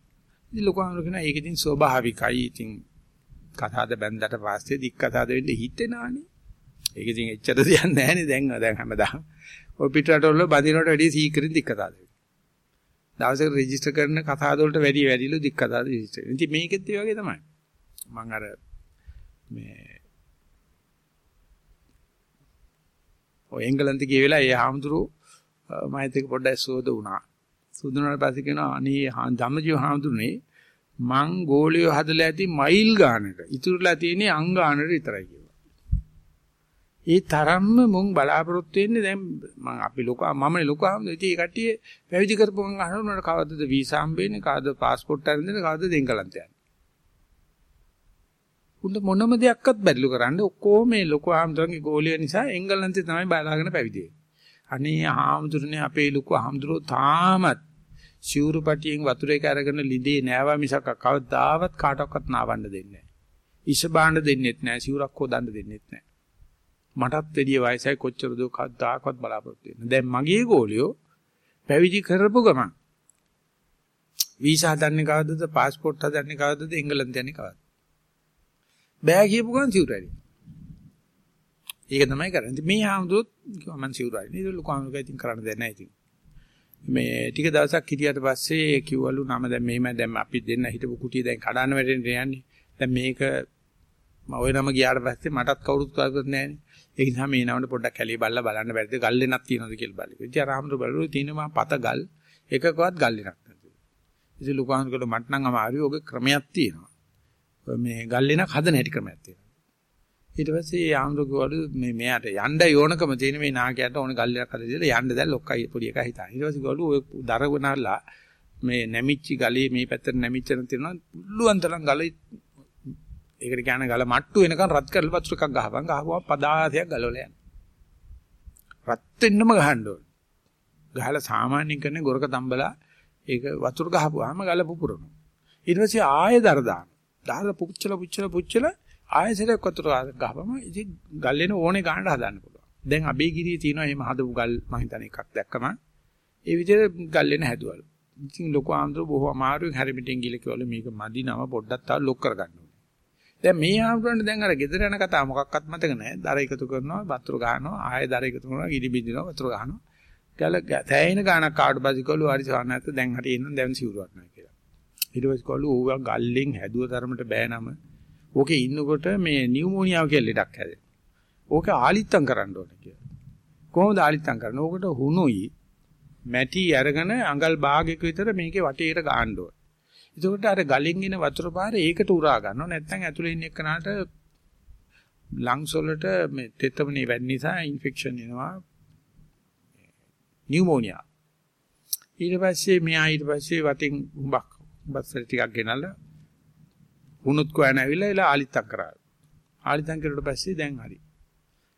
ඉතින් ලොකු හාමුදුරුවෝ කියනවා ඒක ඉතින් ස්වභාවිකයි. ඉතින් කතාවද බැන්දට පස්සේ දික් කතාවද වෙන්න හිතෙනානේ. ඒක ඉතින් එච්චර දෙයක් නැහැනේ දැන් දැන් හැමදාම. ඔය පිටරට වල බදිනවට වැඩිය සීක්‍රෙන් දික් කතාවද. දවසකට රෙජිස්ටර් කරන කතාවද වලට වැඩිය වැඩිලු දික් කතාවද රෙජිස්ටර්. ඉතින් මේකෙත් ඒ වගේ තමයි. මම අර මේ ඔය එංගලන්තේ ගිය වෙලාව ඒ හාමුදුරුවෝ මයිත් එක පොඩ්ඩක් සෝද වුණා. සුදුනාට පස්සේ කියනවා අනේ ධම්මජීව හාමුදුරනේ මං ගෝලිය හදලා ඇති මයිල් ගානට. ඉතුරුලා තියෙන්නේ අං ගානට විතරයි කිව්වා. ඒ තරම්ම මුං බලාපොරොත්තු වෙන්නේ දැන් මං අපි ලොකු මමනේ ලොකු හාමුදුරුවෝ. ඉතින් ඒ කට්ටිය පැවිදි කරපු මං අහනවා කවදද වීසා හම්බෙන්නේ? කවදද પાස්පෝර්ට් අරින්දද? කවදද එංගලන්තය යන්නේ? උන්ට මොනම දෙයක්වත් බැරිලු කරන්න ඔක්කොම මේ ලොකු ආම්දුරන්ගේ ගෝලිය නිසා එංගලන්තේ තමයි බලාගෙන පැවිදි අනේ ආම්දුරනේ අපේ ලොකු ආම්දුරෝ තාමත් සිවුරුපටියෙන් වතුර එක අරගෙන ලිදේ නෑවා මිසක් කවදාවත් කාටවත් නාවන්න දෙන්නේ නැහැ. ඉෂ බාණ්ඩ දෙන්නෙත් නැහැ සිවුරක් හොදන්න දෙන්නෙත් නැහැ. මටත් වැඩිය වයසයි කොච්චර දෝ කවදාකවත් බලාපොරොත්තු වෙන්නේ. දැන් මගේ ගෝලියෝ පැවිදි කරපු ගමන් වීසා හදන්නේ කවදද? પાස්පෝර්ට් හදන්නේ කවදද? එංගලන්ත යන්නේ කවදද? බෑ කියපු ගමන් සිවුරු ඇරි. ඒක තමයි කරන්නේ. මේ ආමුදුත් මම සිවුරු ඇරි. නේද ලොකු ආමුදුක ඉතින් කරන්න දෙයක් නැහැ ඉතින්. මේ ටික දවසක් හිටියට පස්සේ කිව්වලු නම දැන් මෙහෙම දැන් අපි දෙන්න හිටපු කුටිය දැන් කඩන්න වැටෙන්න යන්නේ. දැන් මේක මම ওই නම ගියාට පස්සේ මටත් කවුරුත් කරගත් නැහැනේ. ඒ නිසා මේ නමට පොඩ්ඩක් කැලේ බලලා බලන්න බැරිද ගල් වෙනක් තියනවද කියලා බලන්න. ඉතින් ආරාමතු බලුවා තියෙනවා පත ගල් එකකවත් ගල් වෙනක් නැතුව. ඉතින් ලොකු ආමුදුකට මට නම් අමාරුයි. ඔගේ ක්‍රමයක් තියෙනවා. මේ ගල් වෙනක් හදන හැටි ක්‍රමයක් තියෙනවා. ඊට පස්සේ ආම්රු කිව්වලු මේ මෙයාට යන්න යෝනකම තියෙන මේ නාකයට ඕන ගල් වෙනක් හදලා දීලා යන්න දැන් ලොක්කයි පොඩි එකා හිතා. ඊට පස්සේ කිව්වලු ඔය දරවනලා මේ නැමිච්චි ගලේ මේ පැත්තට නැමිච්චන තියෙනවා පුළුවන් තරම් ගල ඒකට කියන ගල මට්ටු වෙනකන් රත් කරලා වතුර එකක් ගහපන් ගහපුවා පදාසයක් ගලවලා යනවා. රත් වෙන්නම ගහන්න ඕන. ගහලා සාමාන්‍යයෙන් කරන්නේ ගොරක තම්බලා ඒක වතුර ගහපුවාම ගල පුපුරනවා. ඊට පස්සේ ආයෙ දර දානවා. දාලා පුච්චලා පුච්චලා පුච්චලා ආයෙසරයක් වතුර ගහපම ඉතින් ගල් වෙන ඕනේ ගන්න හදන්න පුළුවන්. දැන් අබේගිරියේ තියෙනවා එහෙම හදපු ගල් මම හිතන්නේ එකක් දැක්කම ඒ විදිහට ගල් වෙන හැදුවලු. ඉතින් ලොකු ආන්දර බොහෝ අමාරුවෙන් හැරිමිටින් ගිල කිව්වලු මේක මදි නම පොඩ්ඩක් තව ලොක් කරගන්න ඕනේ. දැන් මේ ආන්දරන්ට දැන් අර ගෙදර යන කතාව මොකක්වත් මතක නැහැ. දර එකතු කරනවා වතුර ගහනවා ආයෙ දර එකතු කරනවා ඉදි බින්දිනවා වතුර ගහනවා. ගල තැයින ගානක් කාඩ් බසිකලු හරි සානත් දැන් හරි එන්න දැන් සිවුරක් නැහැ කියලා. ඊට පස්සේ කළු ඌවා ගල්ලෙන් හැදුව තරමට බෑ නම. ඕකේ ඉන්නකොට මේ නියුමෝනියාව කියලා ලෙඩක් හැදෙනවා. ඕක ආලිත්තම් කරන්න ඕනේ කියලා. කොහොමද ආලිත්තම් කරන්නේ? ඕකට හුණුයි මැටි අරගෙන අඟල් භාගයක විතර මේකේ වටේට ගන්න ඕනේ. එතකොට අර ගලින් එන වතුර පාර ඒකට උරා ගන්නවා. නැත්නම් ඇතුලේ ඉන්න එක්කනට ලංස් වලට මේ තෙතමනේ වැඩි නිසා ඉන්ෆෙක්ෂන් එනවා. නියුමෝනියා. ඊට පස්සේ මෙයා ඊට පස්සේ වටින් උඹක් බස්සර ටිකක් ගෙනල්ලා වුණුත් කොයන ඇවිල්ලා එලා ආලිත්තම් කරා. ආලිත්තම් කරුවට පස්සේ දැන් හරි.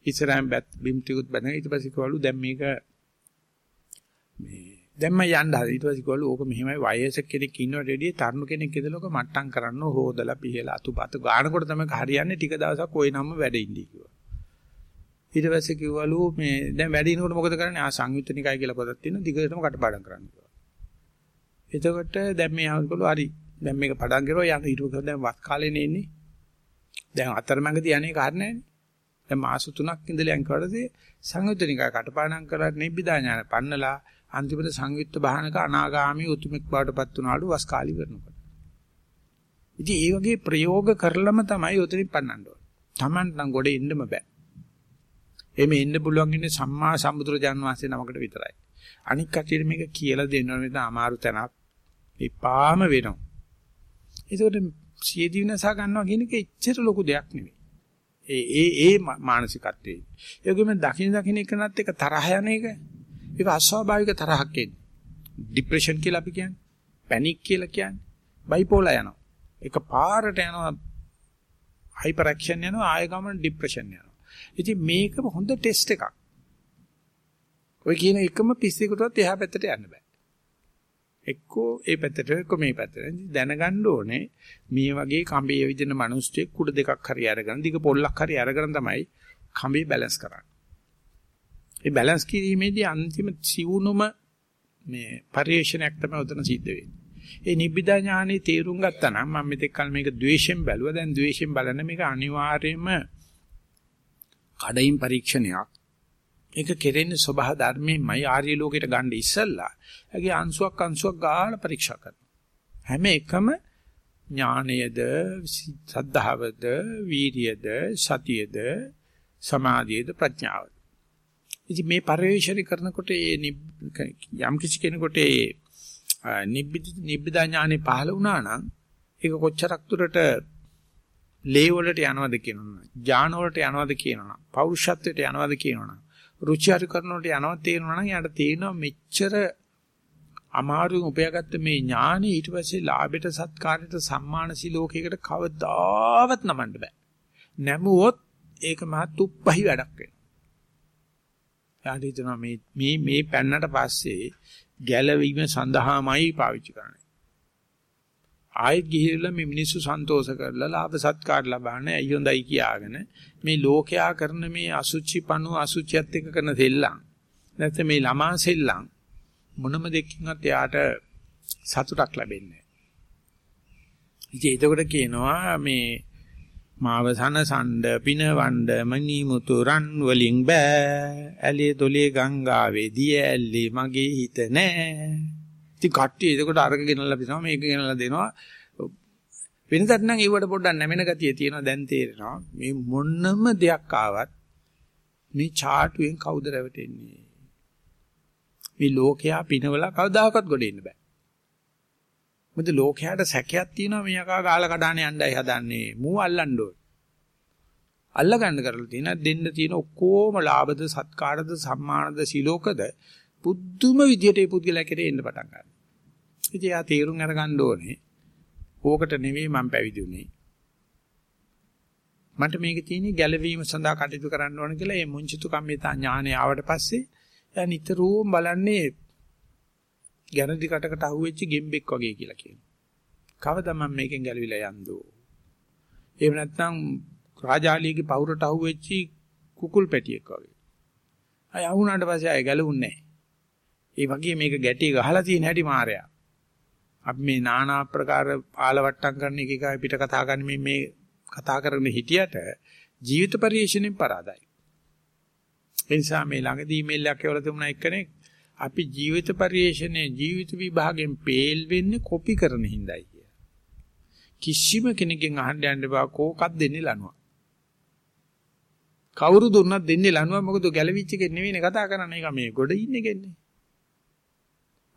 ඉස්සරහින් බැත් බිම් ටිකුත් බැලන ඊට පස්සේ කිව්වලු දැන් මේක මේ දැන් මම යන්න හදලා ඊට පස්සේ කිව්වලු ඕක මෙහෙමයි වයසක කෙනෙක් ඉන්නවට වැඩිය තරුණ කෙනෙක් ඉඳලා ඕක මට්ටම් කරන්න හොදලා පිහලා අතුපත ගානකොට තමයි හරියන්නේ ටික දවසක් ওই නම්ම වැඩ ඉඳී කිව්වා. ඊට පස්සේ කිව්වලු මේ දැන් වැඩ ඉනකොට මොකද කරන්නේ ආ සංයුත්ත නිකයි කියලා පොතක් තියෙනවා දිගටම කටපාඩම් කරන්න කිව්වා. එතකොට දැන් මේ ආවකලු හරි. දැන් මේක පඩම් කරුවා යන ඊට පස්සේ දැන් වත් කාලේනේ ඉන්නේ. දැන් අතරමඟදී යන්නේ කාරණේ නෑනේ. දැන් මාස 3ක් ඉඳලා යන් කරද්දී සංයුත්තනිකා කටපාඩම් කරලා නිබ්බිදා ඥාන පන්නලා අන්තිමට සංයුත්ත බහනක අනාගාමී උතුමෙක් බවටපත් වුණාලු වස් කාලි කරනකොට. ඉතින් මේ වගේ ප්‍රයෝග කරලම තමයි උතරින් පන්නන්න ඕනේ. Taman නම් ගොඩේ ඉන්නම බෑ. එමෙ එන්න පුළුවන් ඉන්නේ සම්මා සම්බුදුරජාන් වහන්සේ නමකට විතරයි. අනික් කටියට මේක කියලා දෙන්න ඕනේ නැත්නම් අමාරු තැනක්. එපාම වෙනවා. ඒකෝට සියදී විනාශ ගන්නවා කියන එක එච්චර ලොකු දෙයක් නෙවෙයි. ඒ ඒ ඒ මානසිකත්වයේ. ඒකෙම දකින්න දකින්න එකනත් එක තරහ යන එක. ඒක අස්වාභාවික තරහක් එන්නේ. ડિප්‍රෙෂන් කියලා අපි කියන්නේ. පැනික් කියලා කියන්නේ. බයිපෝලා යනවා. එක පාරට යනවා හයිපර් ඇක්ෂන් යනවා ආය ගමන ඩිප්‍රෙෂන් යනවා. ඉතින් මේක හොඳ ටෙස්ට් එකක්. ඔය කියන එකම පිස්සෙකුටවත් එහා පැත්තට යන්න බෑ. එක්කෝ ඒ පැත්තට එක්කෝ මේ පැත්තට. දැනගන්න ඕනේ මේ වගේ කඹේ විදින මිනිස්සෙක් කුඩ දෙකක් හරි අරගෙන දිග පොල්ලක් හරි අරගෙන තමයි කඹේ බැලන්ස් කරන්නේ. ඒ බැලන්ස් කිරීමේදී අන්තිම සිවුනුම මේ පරිේශනයක් තමයි උතන සිද්ධ වෙන්නේ. ඒ නිබ්බිදා ඥානෙ තේරුම් ගත්තා නම් මම මෙතෙක් කල මේක ද්වේෂයෙන් බැලුවා. දැන් ද්වේෂයෙන් බලන මේක අනිවාර්යයෙන්ම කඩින් පරීක්ෂණයක්. ඒක කෙරෙන්නේ සබහා ධර්මයෙන්මයි ආර්ය ලෝකයට ගන්න ඉස්සල්ලා. ඒගේ අංශුවක් අංශුවක් ගාලා පරීක්ෂා කරනවා. හැම එකම ඥානයද, සද්ධාවද, වීරියද, සතියද, සමාධියද, ප්‍රඥාවද. ඉතින් මේ පරිශ්‍රය කරනකොට යම් කිසි කෙනෙකුට නිබ්බිද නිබ්බිදා ඥානෙ පහළ වුණා නම් ඒක කොච්චරක් දුරට ලේ වලට යනවද කියනවනම් ඥාන වලට යනවද කියනවනම් පෞරුෂත්වයට යනවද කියනවනම් රුචි අරු කරනවට යනවද තේරෙනවා නම් යාට තේරෙනවා මෙච්චර අමාරුවෙන් උපයාගත්ත මේ ඥානෙ ඊට පස්සේ ලාභයට සත්කාරයට සම්මාන සිලෝකයකට කවදාවත් නමන්න බෑ නැමුවොත් ඒක මහත් උප්පහි වැඩක් වෙනවා යාට හිතනවා මේ මේ මේ පැන්නට පස්සේ ගැලවීම සඳහාමයි පාවිච්චි කරන්නේ. ආයෙත් ගිහිල්ලා මේ මිනිස්සු සන්තෝෂ කරලා ලාභ සත්කාර ලබාන ඇයි හොඳයි කියාගෙන මේ ලෝකයා කරන මේ අසුචි පණු අසුචියත් එක්ක කරන දෙල්ලම් නැත්නම් මේ ළමා සෙල්ලම් මොනම දෙකකින්වත් එයාට සතුටක් ලැබෙන්නේ නැහැ. ඉතින් එතකොට කියනවා මේ මාව සනසණ්ඩ පිනවණ්ඩ මණිමුතු රන් වලින් බෑ. ඇලේ දොලේ ගංගාවේ දිය ඇල්ලේ මගේ හිත නෑ. ඉතින් කට්ටිය එතකොට අරක ගෙනල්ලා පිනවා මේක ගෙනල්ලා දෙනවා වෙනදට නම් ඒවට පොඩ්ඩක් නැමෙන ගතිය තියෙනවා දැන් තේරෙනවා මේ මොන්නම දෙයක් ආවත් මේ චාටුවෙන් කවුද රැවටෙන්නේ මේ ලෝකයා පිනවලා කවදාකවත් ගොඩ එන්න බෑ මොකද ලෝකයට සැකයක් තියෙනවා මේ යකා ගාලා කඩාන යන්නයි හදන්නේ. මූ අල්ලන්න ඕන. අල්ල ගන්න කරලා තියෙන දෙන්න තියෙන ඔක්කොම ලාභද සත්කාරද සම්මානද සිලෝකද පුදුම විදියට ඒ පුද්ගලයා කෙරේ එන්න පටන් ගන්නවා. ඉතින් යා තීරුම් අරගන්න ඕනේ. ඕකට නෙවෙයි මම පැවිදි වුනේ. මට මේක තියෙන්නේ ගැළවීම සඳහා කටයුතු කරන්න ඕන කියලා මේ මුංචිතු කම්මිතා ඥානය ආවට පස්සේ එයා නිතරම බලන්නේ ගැරන්ටි කටකට අහුවෙච්ච ගෙම්බෙක් වගේ කියලා කියනවා. කවදා මම මේකෙන් ගැලවිලා යන්දෝ? එහෙම නැත්නම් රාජාලියගේ පවුරට අහුවෙච්ච කුකුල් පැටියෙක් වගේ. අය අහුණාට පස්සේ අය ගැලවුන්නේ නැහැ. ඒ වගේ මේක ගැටි ගහලා තියෙන හැටි මායя. අපි මේ নানা ආකාර ආලවට්ටම් කරන එක එකයි පිට කතා කරන්නේ මේ කතා කරගෙන හිටියට ජීවිත පරිශ්‍රණයෙන් පරාදයි. ඒ නිසා මේ ළඟදී ඊමේල් එකක් එවලා තිබුණා එක්කෙනෙක් අපි ජීවිත පරිශ්‍රණයේ ජීවිත විභාගයෙන් පේල් වෙන්නේ කොපි කරන හිඳයි කිය. කිසිම කෙනෙක්ගෙන් අහන්න යන්න බා කෝකක් දෙන්නේ ලනුවා. කවුරු දුන්නත් දෙන්නේ ලනුවා මොකද ගැලවිච්ච එකේ නෙවෙයිනේ කතා කරන්නේ ඒක මේ ගොඩ ඉන්නේ කෙන්නේ.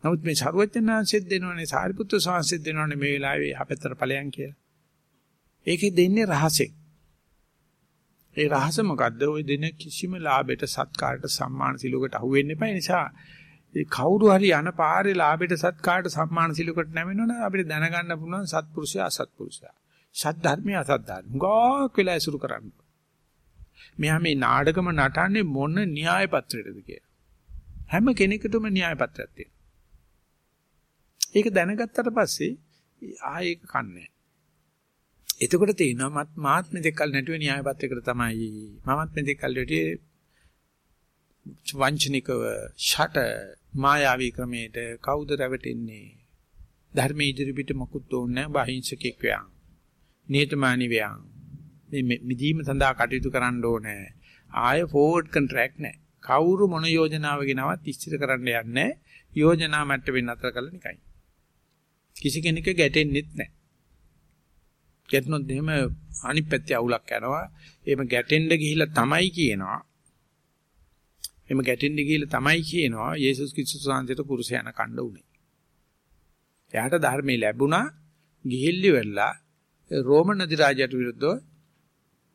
නමුත් මේ සරුවචනාංශෙත් දෙනවනේ සාරිපුත්‍ර සාංශෙත් දෙනවනේ මේ වෙලාවේ අපතර ඵලයන් කියලා. ඒකේ දෙන්නේ රහසෙන්. ඒ රහස මොකද්ද? ওই දෙන කිසිම ලාභයට, සත්කාරයට, සම්මාන සිලෝකට අහු වෙන්න එපා. ඒ නිසා කවුරු හරි යන පාරේ ලාභයට, සත්කාරයට, සම්මාන සිලෝකට නැමෙනවනේ අපිට දැනගන්න පුළුවන් සත්පුරුෂයා, අසත්පුරුෂයා. සත් ධර්මය, අසත් ධර්ම. හුඟක් වෙලා ඉසුරු කරන්න. මෙහා මේ නාඩගම නටන්නේ මොන න්‍යාය පත්‍රයටද කියලා. හැම කෙනෙකුටම න්‍යාය පත්‍රයක් තියෙනවා. ඒක දැනගත්තට පස්සේ ආයේ ඒක කන්නේ. එතකොට තේිනවා මත් මාත් මෙතෙක් කල නැටුවේ න්‍යාය පත්‍රයකට තමයි. මමත් මෙතෙක් කල නැටුවේ වංචනිකව ෂට මායාවී ක්‍රමයට කවුද රැවටෙන්නේ? ධර්මයේ ඉදිරි පිට මොකුත් ඕනේ බහිංසකෙක් වෑන්. නියතමානී වෑන්. මේ මිදීම සඳහා කටයුතු කරන්න ඕනේ. ආය ෆෝවර්ඩ් කොන්ට්‍රැක්ට් නැහැ. කවුරු මොන යෝජනාව ගෙනවත් ඉස්තිර කරන්න යන්නේ යෝජනා මට්ටමින් අතර කළ නිකයි. කිසි කෙනෙක් ගැටෙන්නෙත් නැහැ. ගැටුණොත් එහෙම අනිත් පැත්තේ අවුලක් යනවා. එහෙම ගැටෙන්න ගිහිල්ලා තමයි කියනවා එimhe ගැටෙන්න ගිහලා තමයි කියනවා යේසුස් ක්‍රිස්තුස් වහන්සේට කුරුසයන කණ්ඩ උනේ. එයාට ධර්මයේ ලැබුණා ගිහිල්ලි වෙලා රෝම නදි රාජයට විරුද්ධව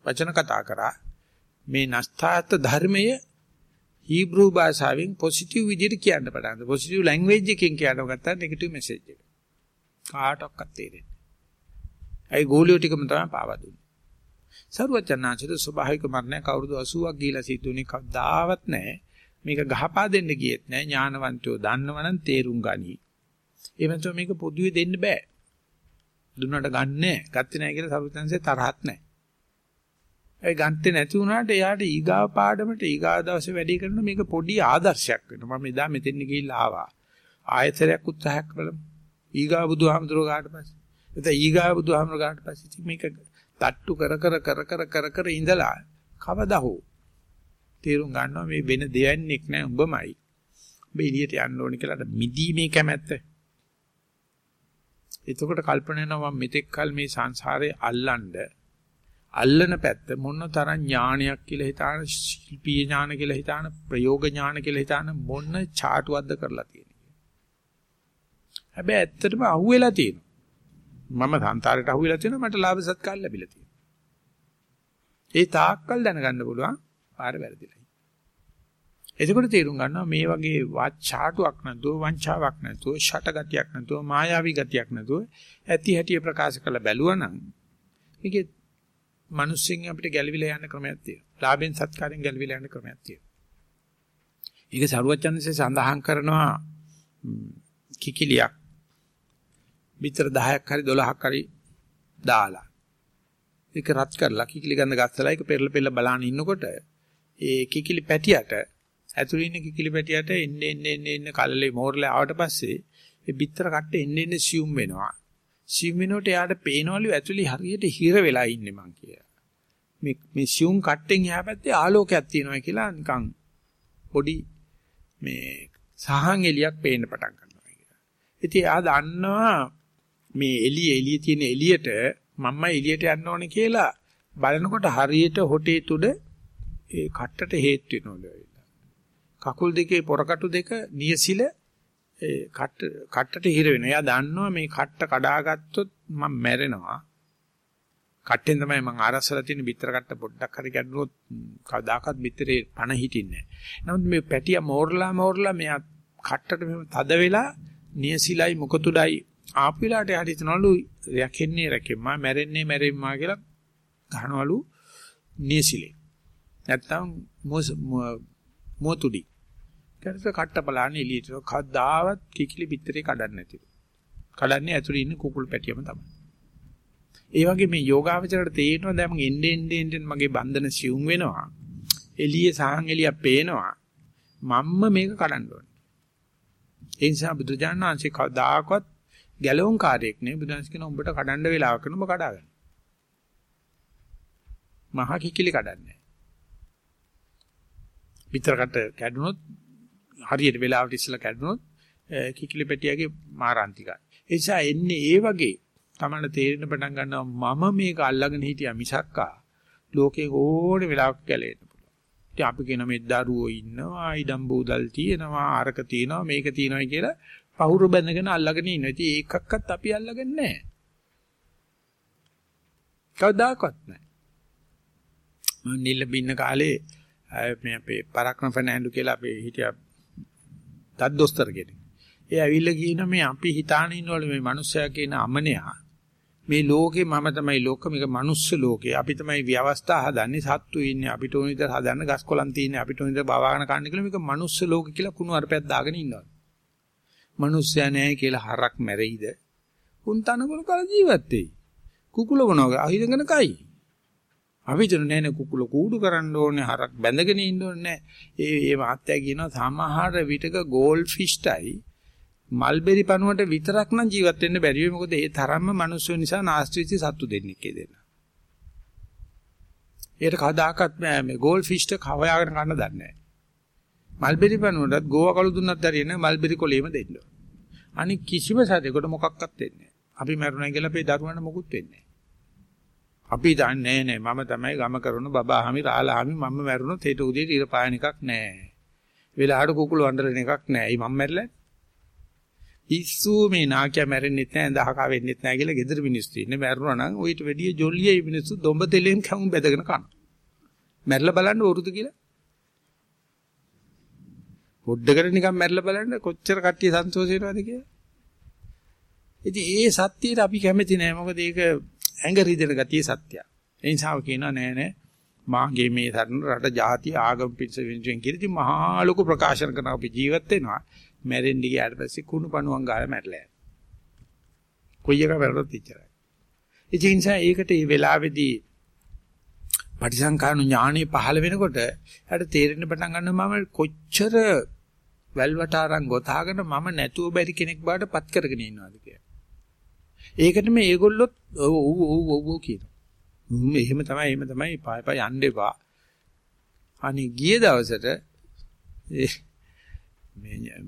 වචන කතා කරා මේ නස්තාත් ධර්මය හීබ්‍රු භාෂාවෙන් පොසිටිව් විදිහට කියන්න පටන් ගත්තා. පොසිටිව් ලැන්ග්වේජ් එකකින් කියන්න ගත්තා නෙගටිව් මෙසේජ් එක. කාටවත් තේරෙන්නේ. ඒ ගෝලියෝ ටිකම තමයි පාවා දුන්නේ. සරුවචනාංශිත ස්වභාවික මරණය කවුරුදු 80ක් ගිහිලා සිද්ධුනේ කවදාවත් නැහැ. මේක ගහපා දෙන්න ගියෙත් නැහැ. ඥානවන්තයෝ දන්නවනම් තේරුම් ගනි. එමෙතන මේක පොදුවේ දෙන්න බෑ. දුන්නට ගන්නෑ. ගත්තේ නැහැ කියලා සරුවචනාංශේ තරහක් නැහැ. ඒ ගන්තේ නැති වුණාට එයාට ඊගාව පාඩමට ඊගාව දවසේ වැඩි කරන මේක පොඩි ආදර්ශයක් වෙනවා. මම එදා මෙතෙන් ගිහිල්ලා ආවා. ආයතරයක් උත්සාහයක් කළා. ඊගාව බුදුහාමුදුරුවෝ ගාට පස්සේ. එතන ඊගාව බුදුහාමුදුරුවෝ ගාට පස්සේ මේක තට්ටු කර කර කර කර කර කර ඉඳලා කවදා හෝ තේරුම් ගන්නවා මේ වෙන දෙයන්නෙක් නෑ උඹමයි. උඹ එළියට යන්න ඕනේ කියලා මිදීමේ කැමැත්ත. එතකොට කල්පනා වෙනවා මම මෙතෙක් කල මේ සංසාරේ අල්ලන්නේ අල්ලන පැත්ත මොන තරම් ඥානයක් කියලා හිතාන ශිල්පීය ඥාන කියලා හිතාන ප්‍රයෝග ඥාන කියලා හිතාන මොන චාටුවක්ද කරලා තියෙන්නේ. හැබැයි ඇත්තටම අහුවෙලා තියෙනවා. මම සංතාරයට අහුවෙලා තියෙනවා මට ලාභ සත්කාර ලැබිලා තියෙනවා. ඒ තාක්කල් දැනගන්න පුළුවන් පාර වැරදිලා. එතකොට තේරුම් ගන්නවා මේ වගේ වාචාටුවක් නැතුව වංචාවක් නැතුව ෂටගතියක් නැතුව මායාවී ගතියක් නැතුව ඇති හැටි ප්‍රකාශ කළ බැලුවනම් මේකේ මිනිස්සුන් අපිට ගැළවිලා යන්න ක්‍රමයක් තියෙනවා. ලාභෙන් සත්කාරයෙන් ගැළවිලා යන්න ක්‍රමයක් තියෙනවා. ඒක සරුවචන්සේ සඳහන් කරනවා කිකිලියක් විතර 10ක් හරි 12ක් හරි දාලා. ඒක රත් කරලා කිකිලි ගඳ ගස්සලා ඒක පෙරල පෙරල බලාන ඉන්නකොට ඒ කිකිලි පැටියට ඇතුළේ ඉන්න කිකිලි පැටියට එන්නේ එන්නේ එන්නේ කල්ලේ මෝරලා ආවට පස්සේ ඒ බිත්තර කට්ටේ එන්නේ එන්නේ සියුම් වෙනවා. සියුම් වෙනකොට එයාට පේනවලු ඇතුළේ හරියට හිර වෙලා ඉන්නේ මං කියලා. මේ මේ සියුම් කට්ටෙන් එහා පැත්තේ ආලෝකයක් තියෙනවා කියලා නිකන් පොඩි මේ සහන් එලියක් පේන්න පටන් ගන්නවා කියලා. ඉතින් එයා දන්නවා මේ එළිය එළිය තියෙන එළියට මම්ම එළියට යන්න ඕනේ කියලා බලනකොට හරියට හොටේ තුඩ ඒ කට්ටට හේතු වෙනවලු. කකුල් දෙකේ පොරකටු දෙක නියසිල ඒ කට්ට කට්ටට හිර වෙනවා. එයා දන්නවා මේ කට්ට කඩාගත්තොත් මම මැරෙනවා. කට්ටෙන් තමයි මම ආරස්සලා තියෙන බිත්තර කට්ට පොඩ්ඩක් හරි ගැඩුණොත් කවදාකවත් බිත්තරේ පණ හිටින්නේ නැහැ. නමුත් මේ පැටිය මෝරලා මෝරලා මෙයා කට්ටට මෙහෙම තද වෙලා නියසිලයි මොකතුඩයි ආපු වෙලාවට යාට හිතනවලු රැකෙන්නේ රැකෙම්මා මැරෙන්නේ මැරෙම්මා කියලා ගහනවලු නියසිලේ. නැත්තම් මොතුඩි ඊට කට්ට බලන්නේ එළියට කවදාවත් කිකිලි පිටරේ කඩන්නේ නැතිලු. කඩන්නේ ඇතුලේ ඉන්න කුකුල් පැටියම තමයි. ඒ වගේ මේ යෝගාවචරයට තේරෙනවා දැන් එන්නේ එන්නේ එන්නේ මගේ බන්ධන සියුම් වෙනවා. එළියේ සහන් එළියක් පේනවා. මම්ම මේක කඩන්න ඕනේ. ඒ නිසා බුදුජානක ආංශේ කවදාකවත් ගැලවුම් කාර්යයක් නෙවෙයි බුදුන්ස් කියන උඹට කඩන්න වෙලාවක් කරන උඹ කඩාගන්න. මහා කිකිලි කඩන්නේ. පිටරකට කැඩුනොත් හරියට වෙලාවට ඉස්සලා කැඩුනොත් කිකිලි පැටියාගේ මාරාන්තිකයි. ඒ නිසා එන්නේ ඒ වගේ තමයි තේරෙන්න පටන් ගන්නවා මම මේක අල්ලගෙන හිටියා මිසක්කා ලෝකේ ඕනේ වෙලාවක ගැලෙන්න පුළුවන්. ඉතින් අපි කියන මේ දරුවෝ ඉන්නවා, ඉඩම් බෝදල් තියෙනවා, අරක තියෙනවා, මේක තියෙනවා කියලා පහුරු බැඳගෙන අල්ලගෙන ඉන්නවා. ඉතින් ඒකක්වත් අපි අල්ලගෙන නැහැ. කවදාකවත් නැහැ. මම නිල්ලබින්න කාලේ මේ අපේ පරක්‍රම ෆර්නෑන්ඩෝ කියලා අපේ හිටියා දත් දොස්තර කෙනෙක්. ඒ ඇවිල්ලා කියන මේ අපි හිතාන ඉන්නවලු මේ මිනිස්සයා කියන අමනයා මේ ලෝකේ මම තමයි ලෝක මේක මනුස්ස ලෝකේ අපි තමයි ව්‍යවස්ථා හදන්නේ සත්තු ඉන්නේ අපිට ඕන විදිහට හදන්න ගස් කොළන් තියෙන්නේ අපිට ඕන විදිහට බවාගෙන කන්න කියලා මේක මනුස්ස ලෝක කියලා කුණු අරපැක් දාගෙන ඉන්නවා. මිනිස්සයා නැහැ කියලා හරක් මැරෙයිද? උන් තනකොළ කල ජීවත් වෙයි. කුකුල මොනවා අහිදගෙන කයි. අපි හිතන නෑ නේ කුකුල කූඩු කරන්න ඕනේ හරක් බැඳගෙන ඉන්න ඕනේ ඒ ඒ මාත්‍යා කියනවා සමහර විටක ගෝල් ෆිෂ්ටයි මල්බෙරි පණුවට විතරක් නම් ජීවත් වෙන්න බැරි වෙයි මොකද ඒ තරම්ම මිනිස්සු නිසා නාස්ති වෙච්ච සත්තු දෙන්නෙක් ඒ දෙන්න. ඒකට කවදාකවත් මේ ගෝල් ෆිෂ්ට කවයාගෙන ගන්න දන්නේ නැහැ. මල්බෙරි පණුවටත් ගෝවා කළු දුන්නත් හරියන්නේ මල්බෙරි කොලේම දෙන්න. අනික කිසිම සතෙකුට මොකක්වත් වෙන්නේ නැහැ. අපි මරුණා කියලා අපේ දරුවන්ට මොකුත් වෙන්නේ නැහැ. අපි දන්නේ නෑ මම තමයි ගම කරන බබාහාමි රාලහාමි මම මැරුණොත් හෙට උදේට ඉර පායන එකක් නෑ. වෙලාවට කුකුළු වඳරන එකක් නෑ. යි මම මැරිලා. පිස්සු මේ නාකිය මැරෙන්නෙත් නෑ, දහකා වෙන්නෙත් නෑ කියලා ගෙදර මිනිස්සු ඉන්නේ. මැරුණා නම් ඌට වැඩිය ජොල්ලියේ මිනිස්සු දොඹ තෙලෙන් කවුම් බැදගෙන කනවා. මැරිලා බලන්න වරුද කියලා. පොඩ්ඩකට නිකන් මැරිලා බලන්න කොච්චර කට්ටිය සන්තෝෂ වෙනවද කියලා. ඉතින් ඒ සත්‍යයට අපි කැමති නෑ. මොකද ඒක ඇඟ රිදෙන ගතිය සත්‍යය. ඒ නිසා කියනවා නෑ නෑ මාගේ මේ සරණ රට ಜಾති ආගම පිටස වෙනුවෙන් කියලා ඉතින් මහා ලොකු ප්‍රකාශන කරන අපි ජීවත් වෙනවා. මැරෙන්න ගියාට පස්සේ කුණු පණුවන් ගාලා මැරලා යනවා. කොයි එක වැරද්දත් ඉච්චරයි. ඒ නිසා ඒකට මේ වෙලාවේදී පටිසංකාරණු ඥානෙ පහළ වෙනකොට එයාට තේරෙන්න පටන් ගන්නවා මම කොච්චර වැල්වටාරම් ගොතාගෙන මම නැතුව බැරි කෙනෙක් බාට පත් කරගෙන ඉන්නවාද කියලා. ඒකට මේ ඒගොල්ලොත් ඔව් ඔව් ඔව් ඔව් කියනවා. හ්ම් එහෙම තමයි එහෙම තමයි පාය පාය යන්න එපා. අනේ ගිය දවසට මේ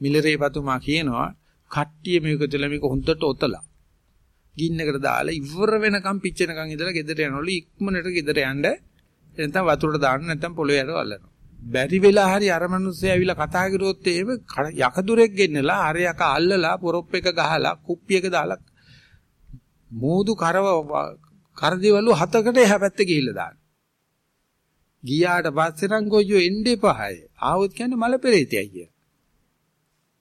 මිලරේ පතුමා කියනවා කට්ටිය මේක තුළ මේක හොඳට ඔතලා ගින්නකට දාලා ඉවර වෙනකම් පිච්චෙනකම් ඉඳලා ගෙදර යනවලු ඉක්මනට ගෙදර යන්න නැත්නම් වතුරට දාන්න නැත්නම් පොළොවේ යට අල්ලනවා. බැරි වෙලා හරි අර මිනිස්සු ඇවිල්ලා කතා කරුවොත් එහෙම යකදුරෙක් ගෙන්නලා අර යක අල්ලලා පොරොප් එක ගහලා කුප්පියක දාලා මෝදු කරව කරදිවලු හතකට එහා පැත්තේ ගිහිල්ලා දාන්න. ගියාට පස්සේ නම් ගොජෝ එන්න එපාය. ආවොත් කියන්නේ මල පෙරේතයයි කිය.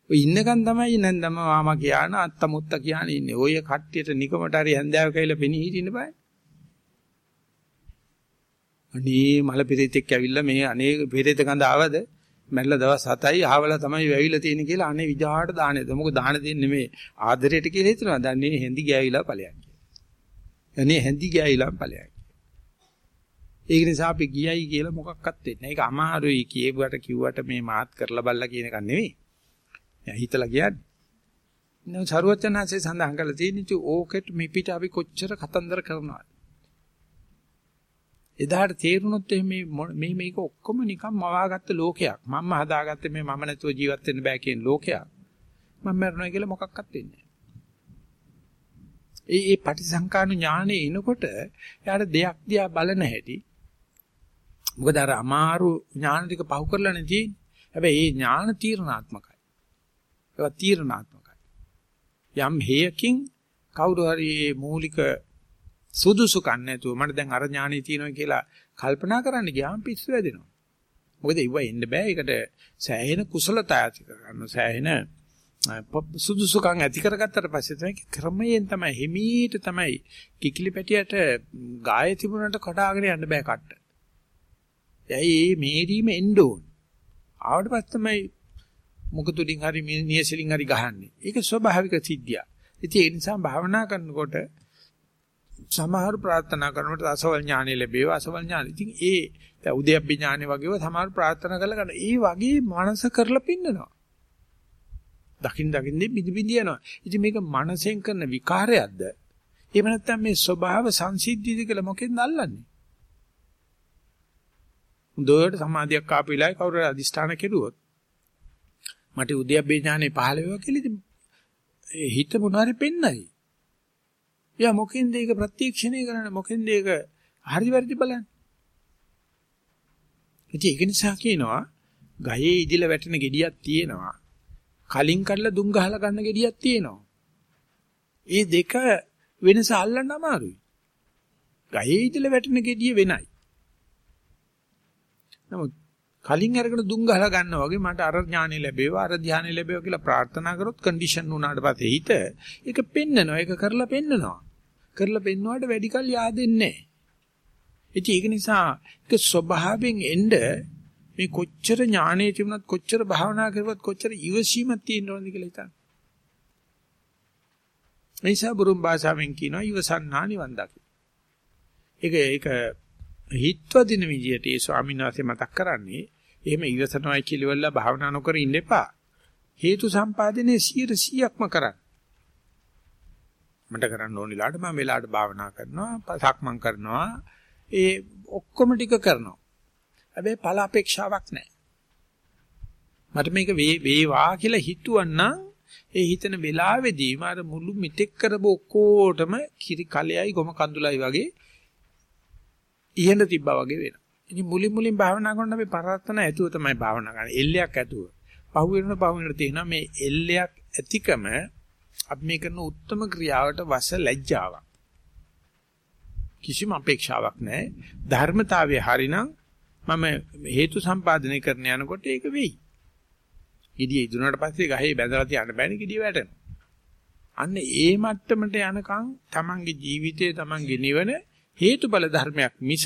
ඔය ඉන්නකන් තමයි නැන්දම මාමා කියන අත්ත මුත්ත කියන ඉන්නේ. ඔය කට්ටියට නිකමට හරි හැන්දෑව කයිලා පෙනී හිටින්න බෑ. අනේ මල පෙරේතෙක් ඇවිල්ලා මේ අනේ පෙරේත ගඳ ආවද? මැල්ල දවස් 7යි ආවලා තමයි වැවිලා තියෙන්නේ කියලා අනේ විජාට දාන්නේද? මොකද දාන දෙන්නේ මේ ආදරයට කියලා හිතනවා. දන්නේ හැඳි ගෑවිලා ඵලයක්. අනේ හැඳි ගෑවිලා ඵලයක්. ඒක නිසා අපි ගියයි කියලා මොකක්වත් වෙන්නේ නැහැ. ඒක අමාරුයි කියෙව්වට කිව්වට මේ මාත් කරලා බල්ලා කියන එක නෙවෙයි. එයා හිතලා කියන්නේ. නෝ සරුවචනanse සඳහන් කරලා තියෙන ඕකෙට මේ පිට අපි කොච්චර කතන්දර කරනවද? එදාට තේරුණොත් මේ මේ මේක ඔක්කොම නිකන් මවාගත්ත ලෝකයක්. මම හදාගත්තේ මේ මම නැතුව ජීවත් වෙන්න බෑ කියන ලෝකයක්. මම මරනවා කියලා මොකක්වත් වෙන්නේ ඒ ඒ පටිසංකාන ඥානෙ එනකොට එයාට දෙයක් දිහා බලන හැටි. මොකද අර අමාරු ඥාන ටික පහු කරලා නැති හැබැයි ඒ ඥාන තීරණාත්මකයි. ඒවා තීරණාත්මකයි. යම් හේයකින් කවුරු හරි මූලික සුදුසුකම් නැතුව මට දැන් අර ඥානෙ තියෙනවා කියලා කල්පනා කරන්න ගියාම පිස්සු වැදෙනවා. මොකද ඉව එන්න බෑ. ඒකට සෑහෙන කුසලතා ඇති කරගන්න සෑහෙන සුදුසුකම් ඇති කරගත්තට පස්සේ තමයි ක්‍රමයෙන් තමයි හිමීට තමයි කිකිලි පැටියට ගාය තිබුණට කඩාගෙන යන්න බෑ කට්ට. එයි මේරීම එන්න ඕන. ආවට පස්සේ තමයි මුකතුලින් හරි නියසලින් හරි ගහන්නේ. ඒක ස්වභාවික සිද්ධියක්. ඉතින් ඒ නිසා භාවනා කරනකොට සමහර ප්‍රාර්ථනා කරනකොට අසවල් ඥානෙ ලැබේවා අසවල් ඥානෙ. ඉතින් ඒ දැන් උද්‍යප්ප ඥානෙ වගේව සමහර ප්‍රාර්ථනා කරලා ගන්න. ඒ වගේ මනස කරලා පින්නනවා. දකින් දකින්නේ බිදි බිදි යනවා. ඉතින් මේක මනසෙන් කරන විකාරයක්ද? එහෙම නැත්නම් මේ ස්වභාව සංසිද්ධියද කියලා මොකෙන්ද අල්ලන්නේ? හොඳට සමාධියක් ආපු වෙලාවේ කවුරු හරි අදිෂ්ඨාන කෙරුවොත් මට උද්‍යප්ප ඥානෙ පහළ වේවා කියලා ඉතින් හිත මොනාරි පෙන්නයි. එයා මොකෙන්ද ඒක ප්‍රත්‍යක්ෂණය කරන්නේ? මොකෙන්ද ඒක? හරි වැරදි බලන්නේ. ඉතින් ඒක නිසා කියනවා ගහේ ඉදිල වැටෙන gediyak තියෙනවා. කලින් කඩලා දුම් ගහලා ගන්න gediyak තියෙනවා. ඒ දෙක වෙනස අල්ලන්න අමාරුයි. ගහේ ඉදිල වැටෙන gediy වෙනයි. නමුත් කලින් අරගෙන දුම් ගහලා ගන්නවා වගේ මට අර ඥානෙ ලැබේවා අර ධානය ලැබේවා කියලා ප්‍රාර්ථනා කරොත් කන්ඩිෂන් වුණාට පස්සේ හිත ඒක පෙන්නනවා ඒක කරලා පෙන්නනවා. කරලා පෙන්නුවාට වැඩි කල් yaadෙන්නේ නැහැ. ඉතින් ඒක නිසා ඒක ස්වභාවයෙන් එන්න මේ කොච්චර ඥානෙ තිබුණත් කොච්චර භාවනා කරුවත් කොච්චර ඉවසීමක් තියෙන්න ඕනද කියලා හිතන්න. නිසා බුරුම් භාෂාවෙන් කියනවා ඉවසන්නා නිවන් දකි. ඒක ඒක හිත්වදින විදියට ඒ ස්වාමීන් වහන්සේ මතක් කරන්නේ එහෙම ඉවසනවායි කියලා භාවනා නොකර ඉන්න එපා. හේතු සම්පාදනයේ 100%ක්ම කරන්න. මට කරන්න ඕන වෙලාවට මම වෙලාවට භාවනා කරනවා, සක්මන් කරනවා, ඒ ඔක්කොම ටික කරනවා. හැබැයි ඵල අපේක්ෂාවක් නැහැ. මට මේක වේවා කියලා හිතුවන්නම් ඒ හිතන වෙලාවේදී මාර මුළු මිත්‍යක් කරපු ඔක්කොටම කිරි කලෙයි ගොම කඳුලයි වගේ ඉහෙන තිබ්බා වගේ වෙනවා. ඉතින් මුලින් මුලින් භාවනා කරනකොට අපි පරාර්ථන ඇතුව තමයි භාවනා කරන්නේ. එල්ලයක් ඇතුව. පහු වෙනකොට පහු වෙනකොට තියෙනවා මේ එල්ලයක් ඇතිකම අපි මේ කරන උත්තරම ක්‍රියාවට වස ලැජ්ජාවක්. කිසිම අපේක්ෂාවක් නැහැ. ධර්මතාවයේ හරිනම් මම හේතු සම්පාදනය කරන යනකොට ඒක වෙයි. gediye ඉදුණාට පස්සේ ගහේ බැඳලා තියන්න බෑනේ gediye වැටෙනවා. අන්න ඒ මට්ටමට යනකම් තමන්ගේ ජීවිතයේ තමන්ගේ නිවන හේතුඵල ධර්මයක් මිස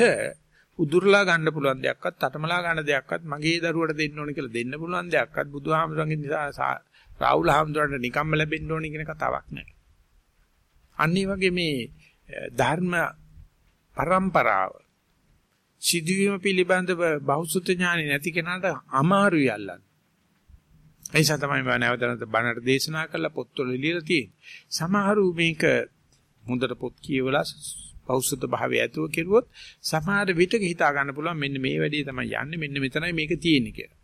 උදුරලා ගන්න පුළුවන් දෙයක්වත් තටමලා ගන්න දෙයක්වත් මගේ දරුවට දෙන්න ඕන කියලා දෙන්න පුළුවන් දෙයක්වත් බුදුහාමුදුරන්ගේ නිසා රාහුල හාමුදුරන්ට නිකම්ම ලැබෙන්න ඕන කියන කතාවක් නෑ. අන්න වගේ මේ ධර්ම પરම්පරාව සිදුවීම පිළිබඳව බෞද්ධ ඥානෙ නැති කෙනාට අමාරුයි අල්ලන්න. ඒ නිසා තමයි මම නැවත නැවත බණට දේශනා කරලා පොත්වල ලියලා තියෙන්නේ. සමහරු මේක හොඳට පොත් කියවලා පෞසුද්ධ භාවය ඇතුව කෙරුවොත් සමහර විටක හිතා ගන්න පුළුවන් මෙන්න මේ වැඩේ තමයි යන්නේ මෙන්න මෙතනයි මේක තියෙන්නේ කියලා.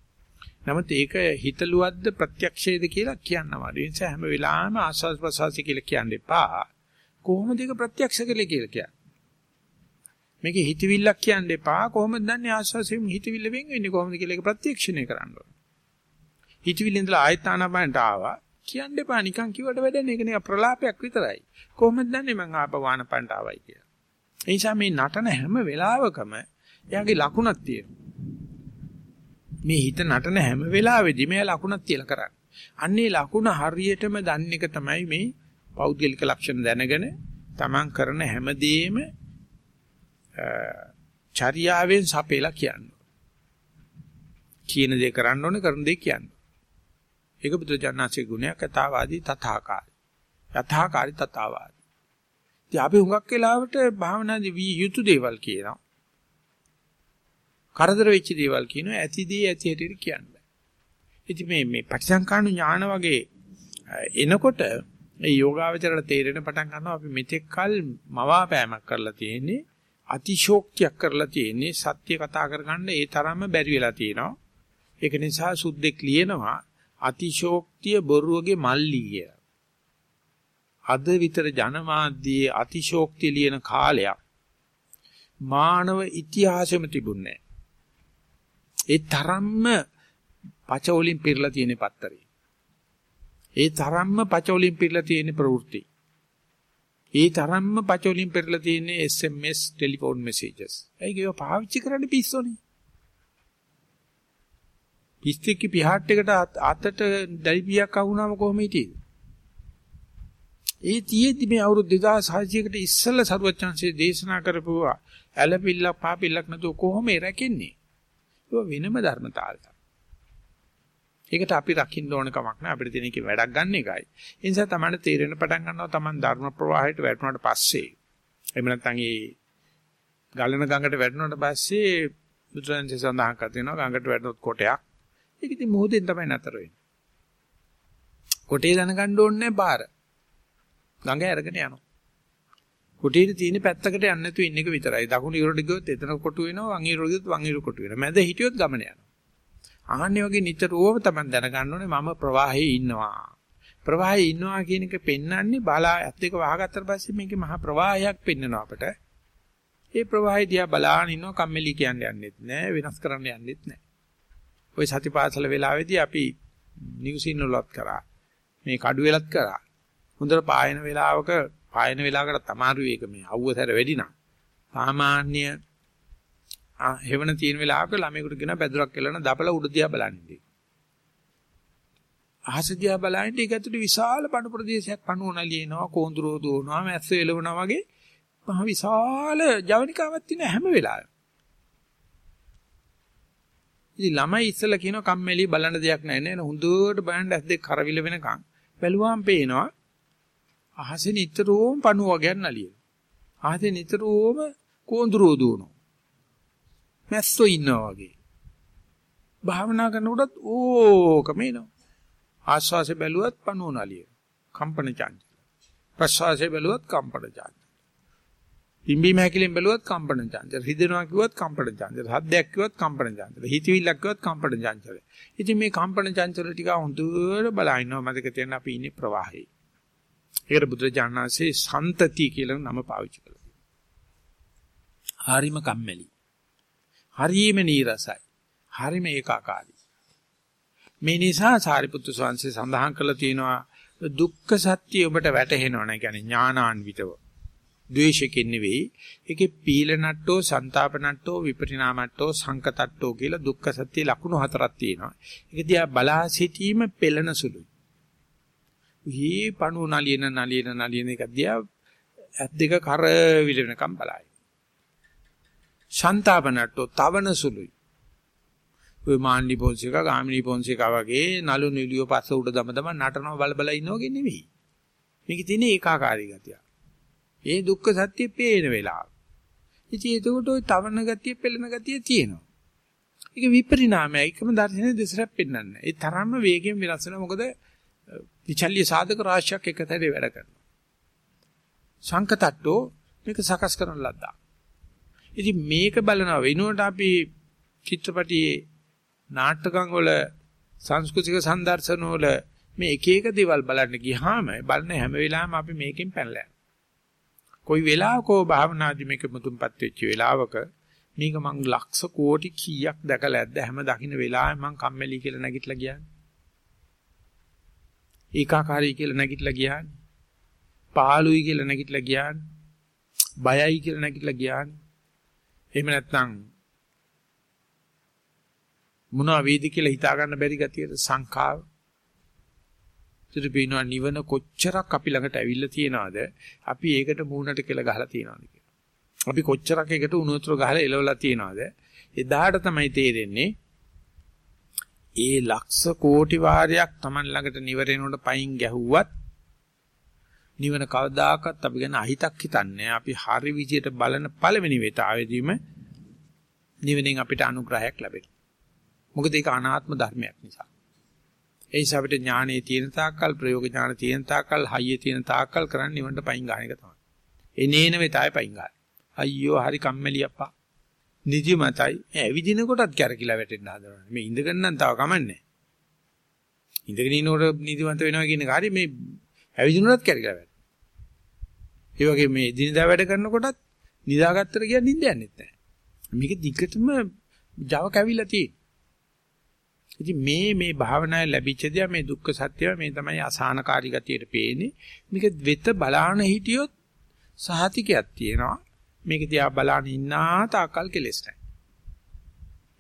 නමුත් ඒක හිතලුවද්ද ප්‍රත්‍යක්ෂයේද කියලා කියන්න අමාරුයි. ඒ නිසා හැම වෙලාවෙම ආස්වාද ප්‍රසවාසය කියලා කියන්න එපා. කොහොමද ඒක ප්‍රත්‍යක්ෂ කළේ කියලා කියන්න. මේකේ හිතවිල්ලක් කියන්න එපා. කොහොමද දන්නේ ආස්වාසයෙන් හිතවිල්ල වෙන් වෙන්නේ කොහොමද කියලා ඒක ප්‍රත්‍යක්ෂණය කරන්න ඕනේ. හිතවිල්ල ඉඳලා ආයත ආනපනට ආවා. කියන්න එපා නිකන් කිව්වට වැඩන්නේ ඒක නේ ප්‍රලාපයක් විතරයි. කොහොමද දන්නේ මං ආපව ආනපනට ආවයි කියලා. ඒ නිසා මේ නටන හැම වෙලාවකම එයාගේ ලකුණක් තියෙනවා. මේ හිත නටන හැම වෙලාවෙදිම එයා ලකුණක් තියලා කරන්නේ. අන්නේ ලකුණ හරියටම දන්න එක තමයි මේ පෞද්ගලික ලක්ෂණ දැනගෙන තමන් කරන හැමදේම චර්යාවෙන් සපේලා කියන්නේ. කියන දේ කරන්න ඕනේ කරන දේ කියන්නේ. ඒක බුදුජානනාංශයේ ගුණයක් යථාවාදී තථාකාරී. යථාකාරී තථාවාදී. ඉතින් අපි හුඟක් වෙලාවට භාවනාදී වී යුතු දේවල් කියනවා. කරදර වෙච්ච දේවල් කියනවා ඇතිදී ඇති හැටියට කියන්න බෑ. ඉතින් මේ මේ පටිසංකාණු ඥාන වගේ එනකොට ඒ යෝගාවචරයට තේරෙන පටන් ගන්නවා අපි මෙතෙක් කල් මවාපෑමක් කරලා තියෙන්නේ අතිශෝක්තියක් කරලා තියෙන්නේ සත්‍ය කතා කරගන්න ඒ තරම්ම බැරි වෙලා තියෙනවා. ඒක නිසා සුද්දෙක් ලියනවා අතිශෝක්තිය බොරුවගේ මල්ලි කියලා. අද විතර ජනමාධ්‍යයේ අතිශෝක්තිය ලියන කාලයක් මානව ඉතිහාසෙම තිබුණේ ඒ තරම්ම පච වලින් පිරලා තියෙන පත්තරේ. ඒ තරම්ම පච වලින් පිරලා තියෙන ප්‍රවෘත්ති. ඒ තරම්ම පච වලින් පිරලා තියෙන SMS ටෙලිෆෝන් මෙසේජස්. ඒක ඒව පාවිච්චි කරන්න පිස්සෝනේ. පිස්තික්කි පිහාට් එකට අතට දැලිපියක් අහුනම කොහොම හිටියේද? ඒ තියේදි මේ අවුරුදු 2600කට ඉස්සෙල්ලා සරුවචාන්සේ දේශනා කරපුවා ඇලපිල්ලක් පාපිල්ලක් නැතුව කොහොම රැකෙන්නේ? ඒක වෙනම ධර්මතාවයක්. ඒකට අපි රකින්න ඕන කමක් නැහැ අපිට තියෙන එකේ වැඩක් ගන්න එකයි. ඒ නිසා තමයි තේරෙන පටන් ගන්නවා Taman ධර්ම ප්‍රවාහයට වැටුණාට පස්සේ. එහෙම නැත්නම් ඒ ගලන ගඟට වැටුණාට පස්සේ බුදුරජාණන්සේ සඳහන් කර තියෙනවා ගඟට වැටුනොත් කොටයක්. ඒක ඉතින් මොහොතෙන් තමයි නතර වෙන්නේ. කොටේ දැනගන්න ඕනේ බාර. ගඟ අරගෙන යනවා. කුටියේ තියෙන පැත්තකට යන්නේ නැතුව ඉන්න එක විතරයි. දකුණු ඉරට ගියොත් එතන කොටු වෙනවා, වම් ඉරට ගියොත් වම් ඉර කොටු වෙනවා. මැද හිටියොත් ගමන යනවා. ආන්නේ වගේ නිතරම තමයි දැනගන්න ඕනේ මම ප්‍රවාහයේ ඉන්නවා. ප්‍රවාහයේ ඉන්නවා කියන එක පෙන්වන්නේ බලා ඇත් දෙක වහගත්තට පස්සේ මේකේ මහා ප්‍රවාහයක් පෙන්වනවා අපට. ඒ ප්‍රවාහය දිහා බලාගෙන ඉන්නවා කම්මැලි කියන්නේ යන්නෙත් නෑ, වෙනස් කරන්න යන්නෙත් නෑ. ওই සතිපාසල වෙලාවේදී අපි නිව්සින් වලත් කරා. මේ කඩු වෙලත් කරා. හොඳට පායන වෙලාවක පායන වෙලාවකට තමාරු ඒක මේ අවුවතර වැඩි නම්. සාමාන්‍ය හෙවණ තියෙන වෙලාවක ළමයෙකුට කියන බැදුරක් කියලා දපල උඩ දිහා බලන්නේ. අහස දිහා බලන්නේ ඒක ඇතුලේ විශාල පණු ප්‍රදේශයක් පණුව නලියනවා කෝඳුරෝ දුවනවා මැස්ස එලවනවා වගේ. මහ විශාල ජවනිකාවක් තියෙන හැම වෙලාවෙම. ඉතින් ළමයි ඉස්සලා කියනවා කම්මැලි බලන්න දෙයක් නැහැ නේද? හොඳට බලන්න ඇස් දෙක කරවිල වෙනකන්. බැලුවාම පේනවා අහසේ නිතරම පණුව වගේ නලියන. අහසේ නිතරම කෝඳුරෝ දුවනවා. මැස්සෝ ඉන්නවා වගේ. භාවනා කරනකොටත් ඕකම එනවා. ආස්වාසේ බැලුවත් පණුව නලිය. කම්පන චංචල. ප්‍රසවාසේ බැලුවත් කම්පන චංචල. පිම්බීම හැකිලෙන් බැලුවත් කම්පන චංචල. හිදෙනවා කිව්වත් කම්පන චංචල. හද්දයක් කිව්වත් කම්පන චංචල. හිතවිල්ලක් කිව්වත් කම්පන චංචල. ඉතින් මේ කම්පන චංචල ටික හොඳට බලනවා මතක තියන්න අපි ඉන්නේ ප්‍රවාහයේ. ඒකට බුදුරජාණන්සේ සන්තති කියලා නම පාවිච්චි කළා. හරිම කම්මැලි. හරීම නීරසයි. හරීම ඒකාකාරයි. මේ නිසා සාරිපුත්තු ස්වාමීන් සඳහන් කළා තියෙනවා දුක්ඛ සත්‍ය ඔබට වැටහෙනවා නේ කියන්නේ ඥානාන්විතව. ද්වේෂකින් නෙවෙයි. ඒකේ පීල නට්ටෝ, ਸੰతాප නට්ටෝ, විපරිණාම නට්ටෝ, සංකතට්ටෝ කියලා දුක්ඛ සත්‍ය ලක්ෂණ හතරක් තියෙනවා. ඒක දිහා බලා සිටීම පෙළෙන සුළුයි. ඊ පණුව නලියන නලියන නලියන එක දිහා ඇත් දෙක කර විලෙනකම් බලයි. ශාන්තාපනට්ටෝ තවන සුළුයි. ඔය මාන්ලි පොන්සිකා ගාමිණි පොන්සිකා වගේ නලු නිලියෝ පස්ස උඩ දම දම නටනව බල බල ඉන්නවගේ නෙවෙයි. මේකේ තියෙන ඒකාකාරී ගතිය. ඒ දුක්ඛ සත්‍ය පේන වෙලාව. ඉතින් ඒකට ওই තවන ගතිය පෙළෙන ගතිය තියෙනවා. ඒක විපරිණාමය. එකම දර්ශනයේ දෙසරක් පෙන්වන්නේ. ඒ තරම්ම වේගයෙන් වෙනස් වෙනවා. මොකද විචල්්‍ය සාධක රාශියක් එකතරේ වැඩ කරනවා. සංකතට්ටෝ මේක සකස් කරන ලද්දා. ඉතින් මේක බලන වෙනුවට අපි චිත්‍රපටියේ නාටකම් වල සංස්කෘතික සංදර්ශන වල මේ එක එක දේවල් බලන්න ගියාම බලන හැම වෙලාවෙම අපි මේකෙන් පැනලා කොයි වෙලාවකෝ භාවනාදි මේක මුතුන්පත් වෙච්ච වෙලාවක මේක මං ලක්ෂ කෝටි කීයක් දැකලා ඇද්ද හැම දකින්න වෙලාවෙම මං කම්මැලි කියලා නැගිටලා ගියානේ ඒකාකාරී කියලා නැගිටලා ගියානේ පාළුයි කියලා නැගිටලා ගියානේ බයයි කියලා නැගිටලා ගියානේ එහෙම නැත්නම් මොනවා වේද කියලා හිතා ගන්න බැරි ගතියද සංඛාව. ඉතින් පේනවා නිවන කොච්චරක් අපි ළඟට ඇවිල්ලා තියනවද? අපි ඒකට මූණට කියලා ගහලා තියනවද කියලා. අපි කොච්චරක් ඒකට උණුතුර ගහලා එලවලා තියනවද? එදාට තමයි තේරෙන්නේ ඒ ලක්ෂ කෝටි වාරයක් Taman ළඟට නිවරේනොට පයින් ගැහුවත් නිවන කවදාකවත් අපි ගැන අහිතක් හිතන්නේ අපි හරි විදියට බලන පළවෙනි වෙතාවෙදීම නිවනෙන් අපිට අනුග්‍රහයක් ලැබෙනවා මොකද ඒක අනාත්ම ධර්මයක් නිසා. ඒ නිසා අපිට ඥානයේ තියෙන තාක්කල් ප්‍රයෝග ඥාන තියෙන තාක්කල් හයියේ තියෙන තාක්කල් කරන්නේ නිවන්ට පයින් ගන්න එක තමයි. එනේන වෙතාවේ පයින් ගන්න. අයියෝ හරි කම්මැලි අප්පා. නිදි මතයි ඇවිදින කොටත් කැරකිලා වැටෙන්න හදනවා. මේ ඉඳගෙන නම් තව කමන්නේ. ඉඳගෙන ඉනකොට නිදිමත වෙනවා කියන කාර්යය මේ ඇවිදිනුනත් කැරකිලා වැටෙනවා. ඒ වගේ මේ දිනදා වැඩ කරනකොටත් නිදාගත්තට කියන්නේ නිින්ද යන්නේ නැහැ. මේක දිගටම Java කැවිලා තියෙන්නේ. ඉතින් මේ මේ භාවනාවේ ලැබිච්ච දේ මේ දුක්ඛ සත්‍යය මේ තමයි අසහනකාරී ගතියට පේන්නේ. මේක වෙත බලාන හිටියොත් සහතිකයක් තියෙනවා. මේක දිහා බලාන ඉන්නා තාකල් කෙලස් නැහැ.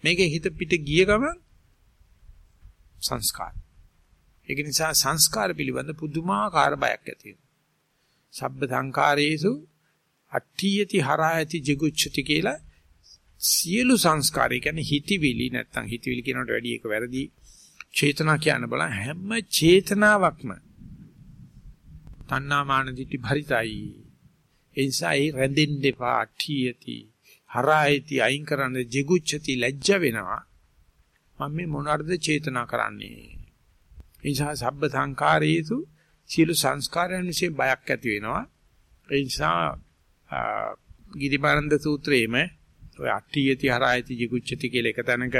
මේකේ හිත පිට ගිය ගමන් සංස්කාර. ඒක නිසා සංස්කාර පිළිබඳ පුදුමාකාර බයක් ඇති වෙනවා. සබ්බ සංකාරේසු අට්ඨියති හරායති jigucchati කියලා සියලු සංස්කාරය කියන්නේ හිතවිලි නැත්තම් හිතවිලි කියනකට වැඩි එක වැරදි චේතනා කියන බල හැම චේතනාවක්ම තණ්හාමාන දිටි භරිතයි ඒ නිසා ඒ රැඳෙන්න එපා අට්ඨියති හරායති අයින් කරන්න ජිගුච්ඡති ලැජ්ජ වෙනවා මම මේ මොනවද චේතනා කරන්නේ ඒ නිසා සබ්බ සංකාරයේසු සියලු සංස්කාරයන් විශ්ේ බයක් ඇති වෙනවා ඒ නිසා ගිරිමානන්ද සූත්‍රයේම ඔය අට්ඨියති හරායති jigucchati කියලා එක තැනක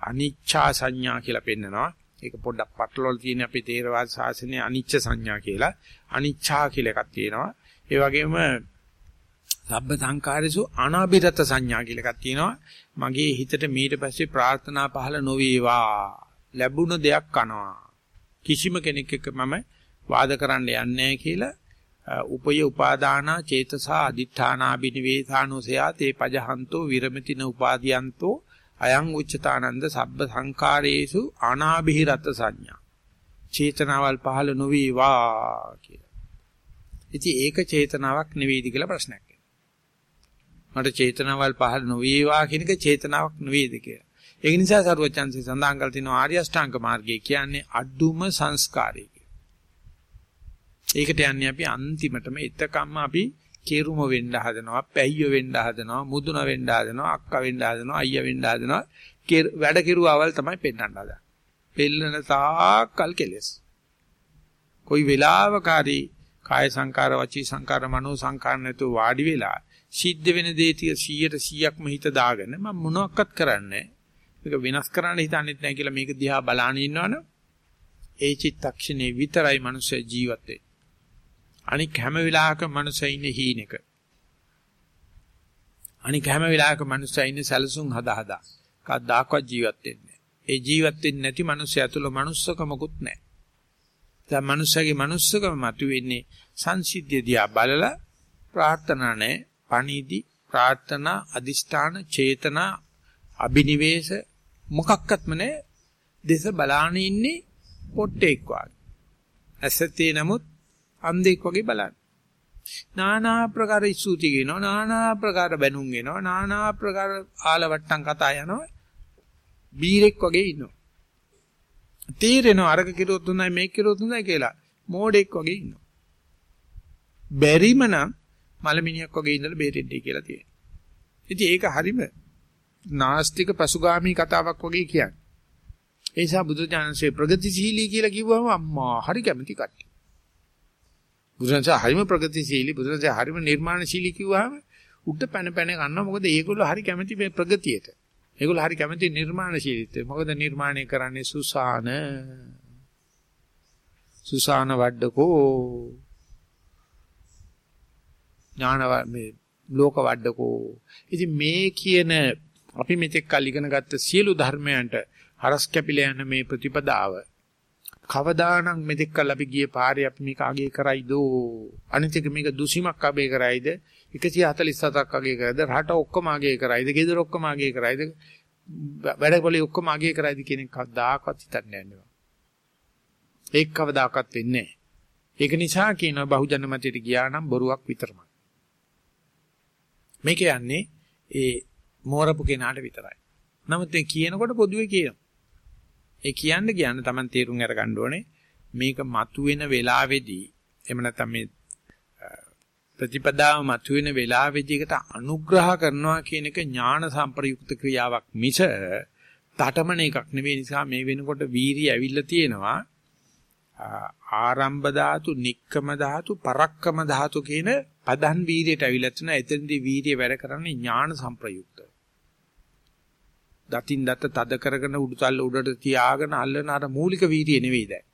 අනිච්ඡා සංඥා කියලා පෙන්නනවා. ඒක පොඩ්ඩක් පටලවල තියෙන අපේ තේරවාද ශාසනයේ අනිච්ච සංඥා කියලා. අනිච්ඡා කියලා එකක් තියෙනවා. ඒ වගේම සබ්බ සංකාරේසු අනාභිරත සංඥා කියලා එකක් තියෙනවා. මගේ හිතට ඊට පස්සේ ප්‍රාර්ථනා පහළ නොවේවා. ලැබුණ දෙයක් කනවා. කිසිම කෙනෙක් එක්ක මම වාද කරන්න යන්නේ කියලා උපය උපාදානා චේතසා අදිඨානා බිනිවේසානුසයා තේ පජහන්තෝ විරමතින උපාදීයන්තෝ අයං උච්චතානන්ද සබ්බ සංකාරේසු අනාභිරත සංඥා චේතනාවල් පහළ නොවේවා කියලා. ඉතින් ඒක චේතනාවක් නෙවෙයිද කියලා ප්‍රශ්නයක් මට චේතනාවල් පහළ නොවේවා කියනක චේතනාවක් නෙවෙයිද කියලා. ඒ නිසා සරුවචන්සේ සඳහන් කරලා තිනවා ආර්ය අෂ්ටාංග මාර්ගය කියන්නේ අඩුම සංස්කාරය ඒකට යන්නේ අපි අන්තිමටම එතකම්ම අපි කෙරුම වෙන්න හදනවා, පැయ్య වෙන්න හදනවා, මුදුන වෙන්න හදනවා, අක්ක වෙන්න හදනවා, අයියා වෙන්න හදනවා. වැඩ කෙරුවාවල් තමයි පෙන්වන්න හදන්නේ. පෙල්ලන තාක්කල් කෙලස්. කොයි වෙලාවක හරි කාය සංකාර, වචී සංකාර, මනෝ සංකාර නැතුව වාඩි වෙලා සිද්ධ වෙන දේ 100ට 100ක්ම හිත දාගෙන මම මොනවත් කරන්නේ මේක වෙනස් කරන්න හිතන්නෙත් නැහැ කියලා මේක දිහා බලාගෙන ඉන්නවනම් ඒ චිත්තක්ෂණේ විතරයි මනුෂ්‍ය ජීවත් වෙන්නේ. අනික හැම වෙලාවකම මනුස්සය ඉන්නේ හීනෙක. අනික හැම වෙලාවක මනුස්සයා ඉන්නේ සැලසුම් හදා හදා. කවදාකවත් ජීවත් වෙන්නේ ඒ ජීවත් වෙන්නේ නැති මනුස්සයා තුළ මනුස්සකමකුත් නැහැ. දැන් මනුස්සයාගේ මනුස්සකම මතුවෙන්නේ සංසිද්ධිය දිහා බලලා ප්‍රාර්ථනා නැහැ, පණීදි, ප්‍රාර්ථනා, අදිෂ්ඨාන, චේතනා, අබිනිවේෂ මොකක්වත්ම නැහැ. දේශ බලාන ඉන්නේ පොට්ටෙක් වගේ. ඇසතේ නමුත් අන්ධෙක් වගේ බලන්න. নানা ආකාර ස්තුති කියනවා, নানা ආකාර බැනුම් එනවා, নানা ආකාර ආලවට්ටම් කතා යනවා. බීරෙක් වගේ ඉන්නවා. තීරෙනවා අරක කිරුවොත් හොඳයි මේක කිරුවොත් හොඳයි කියලා. මෝඩෙක් වගේ ඉන්නවා. බැරිම නම් මලමිනියක් වගේ ඉඳලා බේරෙන්නේ කියලා තියෙනවා. ඉතින් ඒක හරිම නාස්තික පසුගාමී කතාවක් වගේ කියන්නේ. ඒ නිසා බුදුචානන්සේ ප්‍රගතිශීලී කියලා කිව්වම අම්මා හරි කැමති කට්ටිය. බුදුරජාණන් හරිම ප්‍රගතිශීලී බුදුරජාණන් හරිම නිර්මාණශීලී කිව්වහම උඩ පැන පැන ගන්නවා මොකද ඒගොල්ලෝ හරි කැමති මේ ප්‍රගතියට. ඒගොල්ලෝ හරි කැමති නිර්මාණශීලීත්වය. මොකද නිර්මාණය කරන්නේ සුසාන. සුසාන වඩකෝ ඥාන මේ ලෝක වඩකෝ. ඉතින් මේ කියන අපි මෙතෙක් කල් ඉගෙන ගත්ත සියලු ධර්මයන්ට හරස් කැපිලා යන මේ ප්‍රතිපදාව කවදානම් මෙතෙක් කල් අපි ගියේ පාරේ අපි මේක අගේ කරයිද? අනිත් එක මේක දුසිමක් අගේ කරයිද? 147ක් අගේ කරයිද? රට ඔක්කොම අගේ කරයිද? ගෙදර ඔක්කොම අගේ කරයිද? වැඩපොලේ ඔක්කොම අගේ කරයිද කියන එක කවදාකවත් හිතන්නේ නැහැ ඒක කවදාකවත් වෙන්නේ නැහැ ඒක නිසා කියනවා බහුජන මතයට ගියා නම් බොරුවක් විතරමයි. මේක යන්නේ ඒ මෝරපු කෙනාට විතරයි. නමුත් මේ කියනකොට පොදුවේ කියනවා. ඒ කියන්න කියන්න Taman තීරුම් අරගන්න ඕනේ මේක මතුවෙන වෙලාවේදී එහෙම නැත්නම් මේ ප්‍රතිපදාව මතුවෙන වෙලාවේදී එකට අනුග්‍රහ කරනවා කියන එක ඥාන සම්ප්‍රයුක්ත ක්‍රියාවක් මිස තටමන එකක් නෙවෙයි. නිසා මේ වෙනකොට වීරිය ඇවිල්ලා තියෙනවා. ආරම්භ ධාතු, නික්කම ධාතු, පරක්කම ධාතු කියන පදන් වීරියට ඇවිල්ලා තියෙනවා. එතෙන්දී වීරිය වැඩ කරන්නේ ඥාන සම්ප්‍රයුක්ත. දතින් දත තද කරගෙන උඩුතල්ල උඩට තියාගෙන අල්ලන අර මූලික වීර්යය නෙවෙයි දැන්.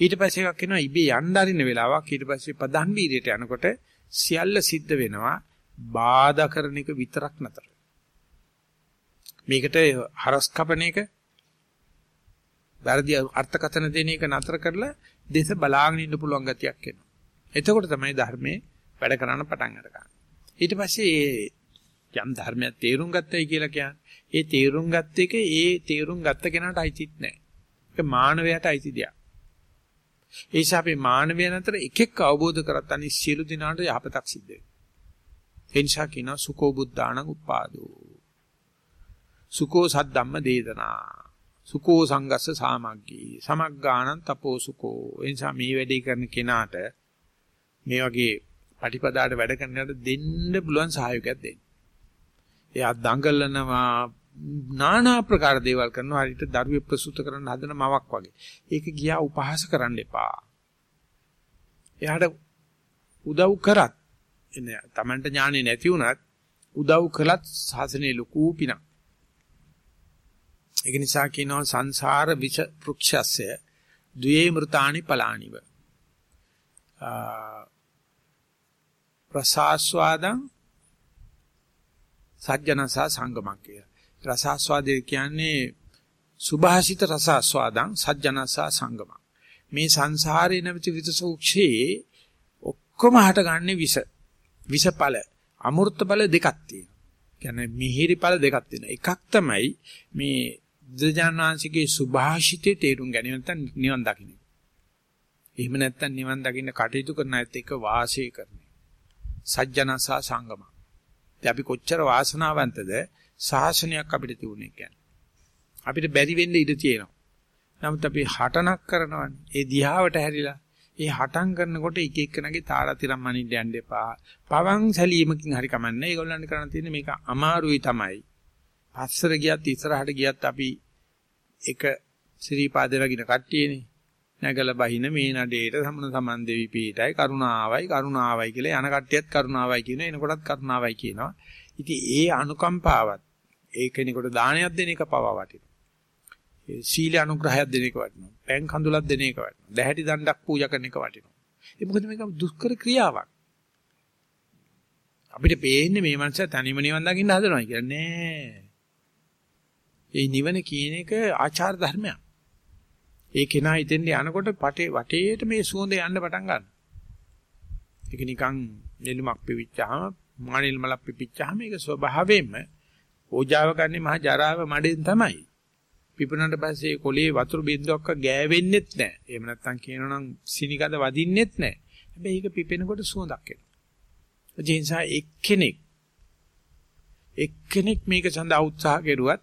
ඊට පස්සේ එකක් එනවා ඉබේ යන්න අරින වෙලාවක් ඊට පස්සේ පදන් වීර්යයට යනකොට සියල්ල සිද්ධ වෙනවා බාධා කරන එක විතරක් නතර. මේකට හරස් කපන එක වැරදි අර්ථකථන දෙන එක නතර කරලා දේශ බලාගෙන ඉන්න පුළුවන් ගතියක් එනවා. එතකොට තමයි ධර්මයේ වැඩ කරන්න පටන් අරගන්නේ. ඊට පස්සේ යම් ධර්මයක් තේරුම් ගත්තයි කියලා කියන්නේ ඒ තේරුම් ගත්ත එක ඒ තේරුම් ගත්ත කෙනාට අයිතිත් නැහැ. ඒක මානවයාට අයිති දෙයක්. ඒ නිසා අපි මානවයන් අතර එකෙක් අවබෝධ කරගන්න සියලු දිනාට යහපතක් සිද්ධ වෙනවා. ඒ නිසා කියනවා සුකෝ බුද්ධාණං උපාදෝ. සුකෝ සද්දම්ම දේදනා. සුකෝ සංගස්ස සාමග්ගී. සමග්ගාණං තපෝ සුකෝ. ඒ නිසා මේ වැඩේ කරන කෙනාට මේ වගේ පටිපදාට වැඩ කරනකොට දෙන්න පුළුවන් සහයෝගයක් දෙන්න. එයා දඟලනවා নানা ප්‍රකාර දේවල් කරනවා හරියට දරුවෙක් ප්‍රසූත කරන්න හදන මවක් වගේ. ඒක ගියා උපහාස කරන්න එපා. එයාට උදව් කරත් එන්නේ Tamanට ඥානෙ නැති වුණත් උදව් කළත් සාසනේ ලොකු පිනක්. ඒක නිසා කියනවා සංසාර විච වෘක්ෂස්ය ද්වේ මෘතානි පලානිව. ප්‍රසාස්වාදං සජ්ජනසා සංගමක් කියලා. රසාස්වාදය කියන්නේ සුභාසිත රසාස්වාදං සජ්ජනසා සංගම. මේ සංසාරේ නැවති විතසෝක්ෂේ ඔක්කොම හටගන්නේ විස. විසඵල, අමෘත ඵල දෙකක් තියෙනවා. කියන්නේ මිහිරි ඵල දෙකක් තියෙනවා. එකක් තමයි මේ බුදුජානනාංශිකේ සුභාෂිතේ තේරුම් ගැනීම නැත්නම් නිවන් දකින්න. එහෙම නැත්නම් නිවන් දකින්න කටයුතු කරන අයත් එක්ක වාසය කරන්නේ. සජ්ජනසා සංගම. ඉතින් අපි කොච්චර වාසනාවන්තද ශාසනයක් අපිට තිබුණේ කියන්නේ. අපිට බැරි වෙන්න ඉඩ තියෙනවා. නමුත් අපි හටනක් කරනවානේ. ඒ දිහාවට හැරිලා ඒ හටන් කරනකොට එක එක්කනගේ තාරතිරම් අනින්න යන්න එපා. පවන් සැලීමකින් හරි කමන්නේ. ඒගොල්ලන් කරන්න තියෙන්නේ මේක අමාරුයි තමයි. පස්සර ගියත් ඉස්සරහට ගියත් අපි එක ශ්‍රීපාදේලගින කට්ටියනේ. නැගලා බහින මේ නඩේට සමන සමන් දෙවි පීඨයි කරුණාවයි කරුණාවයි කියලා යන කට්ටියත් කරුණාවයි කියනවා එනකොටත් කරුණාවයි කියනවා. ඉතින් ඒ අනුකම්පාවත් ඒ කෙනෙකුට දානයක් දෙන එක පවා වටිනවා. ඒ සීල අනුග්‍රහයක් දෙන එක වටිනවා. පෑන් කඳුලක් දෙන එක වටිනවා. දැහැටි දණ්ඩක් පූජා කරන එක වටිනවා. ඒ මොකද මේක දුෂ්කර ක්‍රියාවක්. අපිට පේන්නේ මේ මනුස්සයා තනියම නිවන් දකින්න හදනවා කියලා නෑ. ඒ නිවන කියන එක ආචාර ධර්මයක්. ඒ කෙනා හිතෙන් යනකොට පටේ වටේට මේ සුවඳ යන්න පටන් ගන්නවා. ඒක නිකන් නෙළුමක් පිවිච්චාම මානෙල් මලක් පිපිච්චාම ඒක ස්වභාවයෙන්ම ඕජාව ගන්නේ මහ ජරාව මඩෙන් තමයි. පිපුණාට පස්සේ කොලේ වතුර බින්දුවක්ක ගෑවෙන්නෙත් නැහැ. එහෙම නැත්නම් කියනනම් සිනිකඳ වදින්නෙත් නැහැ. හැබැයි ඒක පිපෙනකොට සුවඳක් එනවා. ඒ නිසා එක්කෙනෙක් එක්කෙනෙක් මේක සඳහා උත්සාහ කෙරුවත්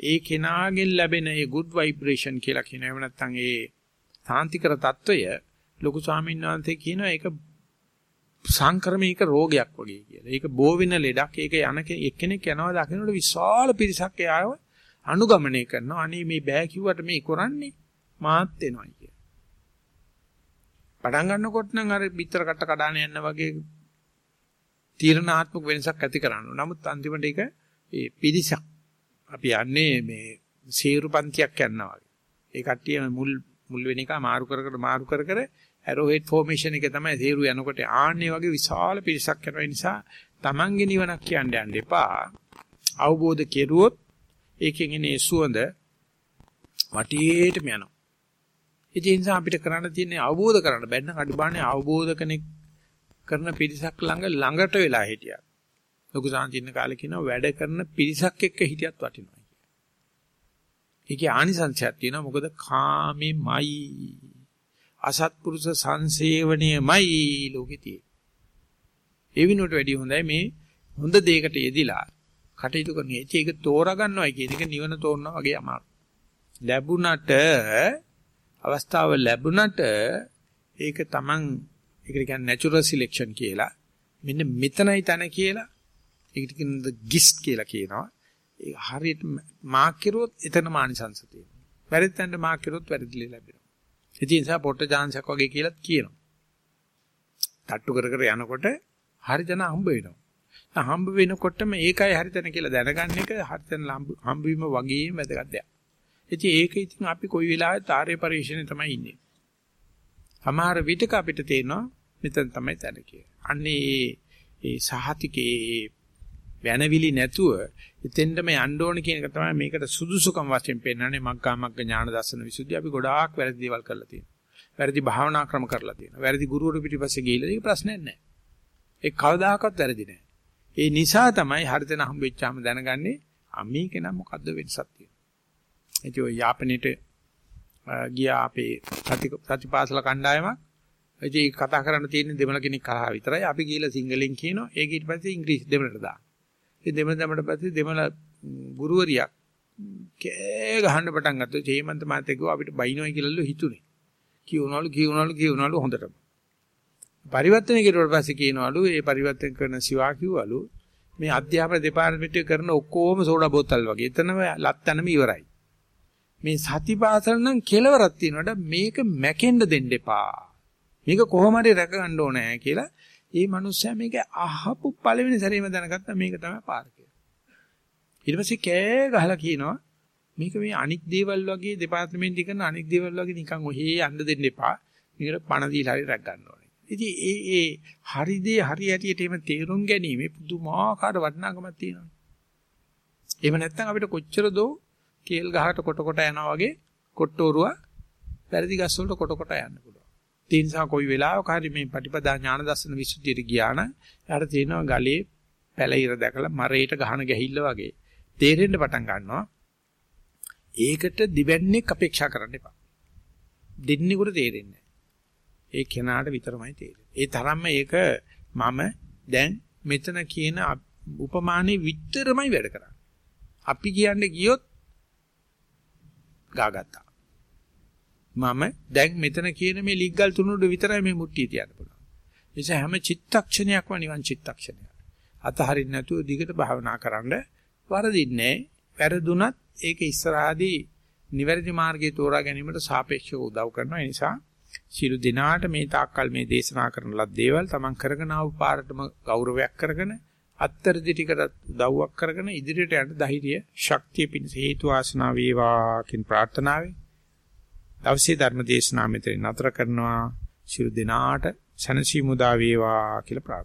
ඒ කෙනාගෙන් ලැබෙන ඒ good vibration කියලා කියන එහෙම නැත්නම් ඒ සාන්තිකර తত্ত্বය ලොකු ස්වාමීන් වහන්සේ කියනවා ඒක සංක්‍රමණික රෝගයක් වගේ කියලා. ඒක බෝ වෙන ලෙඩක්. ඒක යන එක්කෙනෙක් යනවා දකින්නට විශාල පිරිසක් එයාව අනුගමනය කරනවා. අනේ මේ බෑ කිව්වට මේ කරන්නේ මාත් වෙනවා කිය. පටන් ගන්නකොට නම් අර පිටර කට කඩාන යන වගේ තීරණාත්මක වෙනසක් ඇති කරනවා. නමුත් අන්තිමට ඒක ඒ පිරිසක් අපි යන්නේ මේ සීරු පන්තියක් යනවා වගේ. ඒ කට්ටිය මුල් මුල් වෙන එක මාරු කර කර මාරු කර කර ඇරෝහෙඩ් ෆෝමේෂන් එක තමයි සීරු යනකොට ආන්නේ වගේ විශාල පිරිසක් යන නිසා Tamange නිවනක් කියන්න යන්න එපා. අවබෝධ කෙරුවොත් ඒකෙන් එන සුවඳ වටේටම යනවා. ඒ නිසා අපිට කරන්න තියෙන්නේ අවබෝධ කරන්න බැන්න කඩබානේ අවබෝධ කෙනෙක් කරන පිරිසක් ළඟ ළඟට වෙලා හිටියා. ලොකු සාන්තින්න කාලේ කියනවා වැඩ කරන පිරිසක් එක්ක හිටියත් වටිනවා කියලා. ඒකේ ආනිසංසයක් තියෙනවා මොකද කාමෙමයි අසත්පුරුෂ සංසේවණයමයි ලෝකේ තියෙන්නේ. ඒ විනෝඩ වැඩි හොඳයි මේ හොඳ දෙයකට යෙදිලා කටයුතු කරන එක ඒක තෝරා ගන්නවා කියන එක නිවන තෝරනවා වගේ අමාරු. ලැබුණට අවස්ථාව ලැබුණට ඒක Taman ඒකට කියන්නේ natural selection කියලා. මෙන්න මෙතනයි තන කියලා ඒකට කියනවා ගිස්ට් කියලා කියනවා. ඒ හරියට මාක් කෙරුවොත් එතන මානිසංස තියෙනවා. වැරදිතෙන්ට මාක් කෙරුවොත් වැරදිලි ලැබෙනවා. ඒ නිසා පොට්ට chance වගේ කියලාත් කියනවා. තට්ටු කර කර යනකොට හරිතන හම්බ වෙනවා. හම්බ වෙනකොටම ඒකයි හරිතන කියලා දැනගන්න එක හරිතන හම්බ වීම වගේම වැදගත් දෙයක්. ඉතින් ඒක ඉතින් අපි කොයි වෙලාවෙ තාරේ පරිශ්‍රණය තමයි ඉන්නේ. සමහර විටක අපිට තේරෙනවා මෙතන තමයි තැන කියලා. අන්නේ ඒ සහතිකේ වැනවිලි නැතුව එතෙන්ටම යන්න ඕන කියන එක තමයි මේකට සුදුසුකම් වශයෙන් පෙන්වන්නේ මග්ගා මග්ග ඥාන දර්ශන විසුද්ධිය අපි ගොඩාක් වැරදි දේවල් කරලා තියෙනවා. වැරදි භාවනා ක්‍රම කරලා තියෙනවා. වැරදි ගුරුවරු පිටිපස්සේ ගිහිල්ලා ඒක ප්‍රශ්නයක් නැහැ. ඒ කවදාකවත් වැරදි නැහැ. ඒ නිසා තමයි හරිතන හම්බෙච්චාම දැනගන්නේ අමී කෙනා මොකද්ද වෙනසක් තියෙන්නේ. ඒ කිය යාපනයේට ගියා අපේ සති සතිපාසල කණ්ඩායමක්. ඒ කතා කරන්න තියෙන දෙමළ කෙනෙක් කරා විතරයි. අපි ගිහිල්ලා සිංහලෙන් කියනවා. ඒක ඊට පස්සේ ඉංග්‍රීසි දෙමළට දානවා. ඒ දෙමළ දැමඩ පස්සේ දෙමළ ගුරුවරියක් කෑ ගහන්න පටන් ගත්තා. ජේමන්ත මාතේ කිව්වා අපිට බයිනොයි කියලාලු හිතුනේ. කියවනවලු කියවනවලු කියවනවලු හොඳටම. පරිවර්තනය කෙරුවට පස්සේ කියනවලු ඒ පරිවර්තන කරන සිවා කිව්වලු මේ අධ්‍යාපන දෙපාර්තමේන්තුවේ කරන ඔක්කොම සෝඩා බෝතල් වගේ. එතනම ලත්තනම ඉවරයි. මේ සතිපාසල නම් කෙලවරක් තියනකොට මේක මැකෙන්න දෙන්න එපා. මේක කොහොම හරි රැක ගන්න ඕනේ කියලා ඒ මනුස්සයා මේක අහපු පළවෙනි සැරේම දැනගත්තා මේක තමයි පාර කියලා. ඊට පස්සේ කෑ ගහලා කියනවා මේක මේ අනික් දේවල් වගේ දෙපාර්තමේන්තු කරන අනික් දේවල් වගේ නිකන් ඔහේ යන්න දෙන්න එපා. මේකට පණ දීලා හරි රැක් ගන්න ඕනේ. ඉතින් ඒ ඒ හරි දේ හරි හැටියට එහෙම තේරුම් ගැනීම පුදුමාකාර වටිනාකමක් තියෙනවා. එහෙම නැත්නම් අපිට කොච්චර දෝ කේල් ගහකට කොට කොට යනවා වගේ කොට්ටෝරුව පෙරදි ගස් වලට කොට කොට යන්න පුළුවන්. ඒ නිසා කොයි වෙලාවක හරි මේ පටිපදා ඥාන දර්ශන විසුද්ධියට ගියා නම් එයාට තියෙනවා ගලේ පැලිර දැකලා මරේට ගහන ගැහිල්ල වගේ තේරෙන්න පටන් ගන්නවා. ඒකට දිවන්නේක් අපේක්ෂා කරන්න එපා. දෙන්නෙකුට තේරෙන්නේ ඒ කෙනාට විතරමයි තේරෙන්නේ. ඒ තරම්ම ඒක මම දැන් මෙතන කියන උපමානේ විතරමයි වැඩ කරන්නේ. අපි කියන්නේ ගියොත් ගාගත්තා. මම දැන් මෙතන කියන මේ ලිග්ගල් තුනුඩ විතරයි මේ මුට්ටිය තියන්න පුළුවන්. ඒ නිසා හැම චිත්තක්ෂණයක්ම නිවන් චිත්තක්ෂණයක්. අතහරින්න නැතුව දිගට භාවනා කරන්න වරදින්නේ වැරදුනත් ඒක ඉස්සරහදී නිවැරදි මාර්ගයේ තෝරා ගැනීමට සාපේක්ෂව උදව් කරනවා. ඒ නිසා සියලු දිනාට මේ තාක්කල් මේ දේශනා කරන ලද දේවල් තමන් කරගෙන ආව පාරටම ගෞරවයක් කරගෙන අත්තරදි ටිකට උදව්වක් කරගෙන ඉදිරියට යන්න ධෛර්ය ශක්තිය පිණිස හේතු ආසනාව වේවා කියන ප්‍රාර්ථනාවෙන් දවසේ ධර්ම දේශනාව මෙතන නතර කරනවා. ශිරු දිනාට සනසි මුදා වේවා කියලා ප්‍රාර්ථනා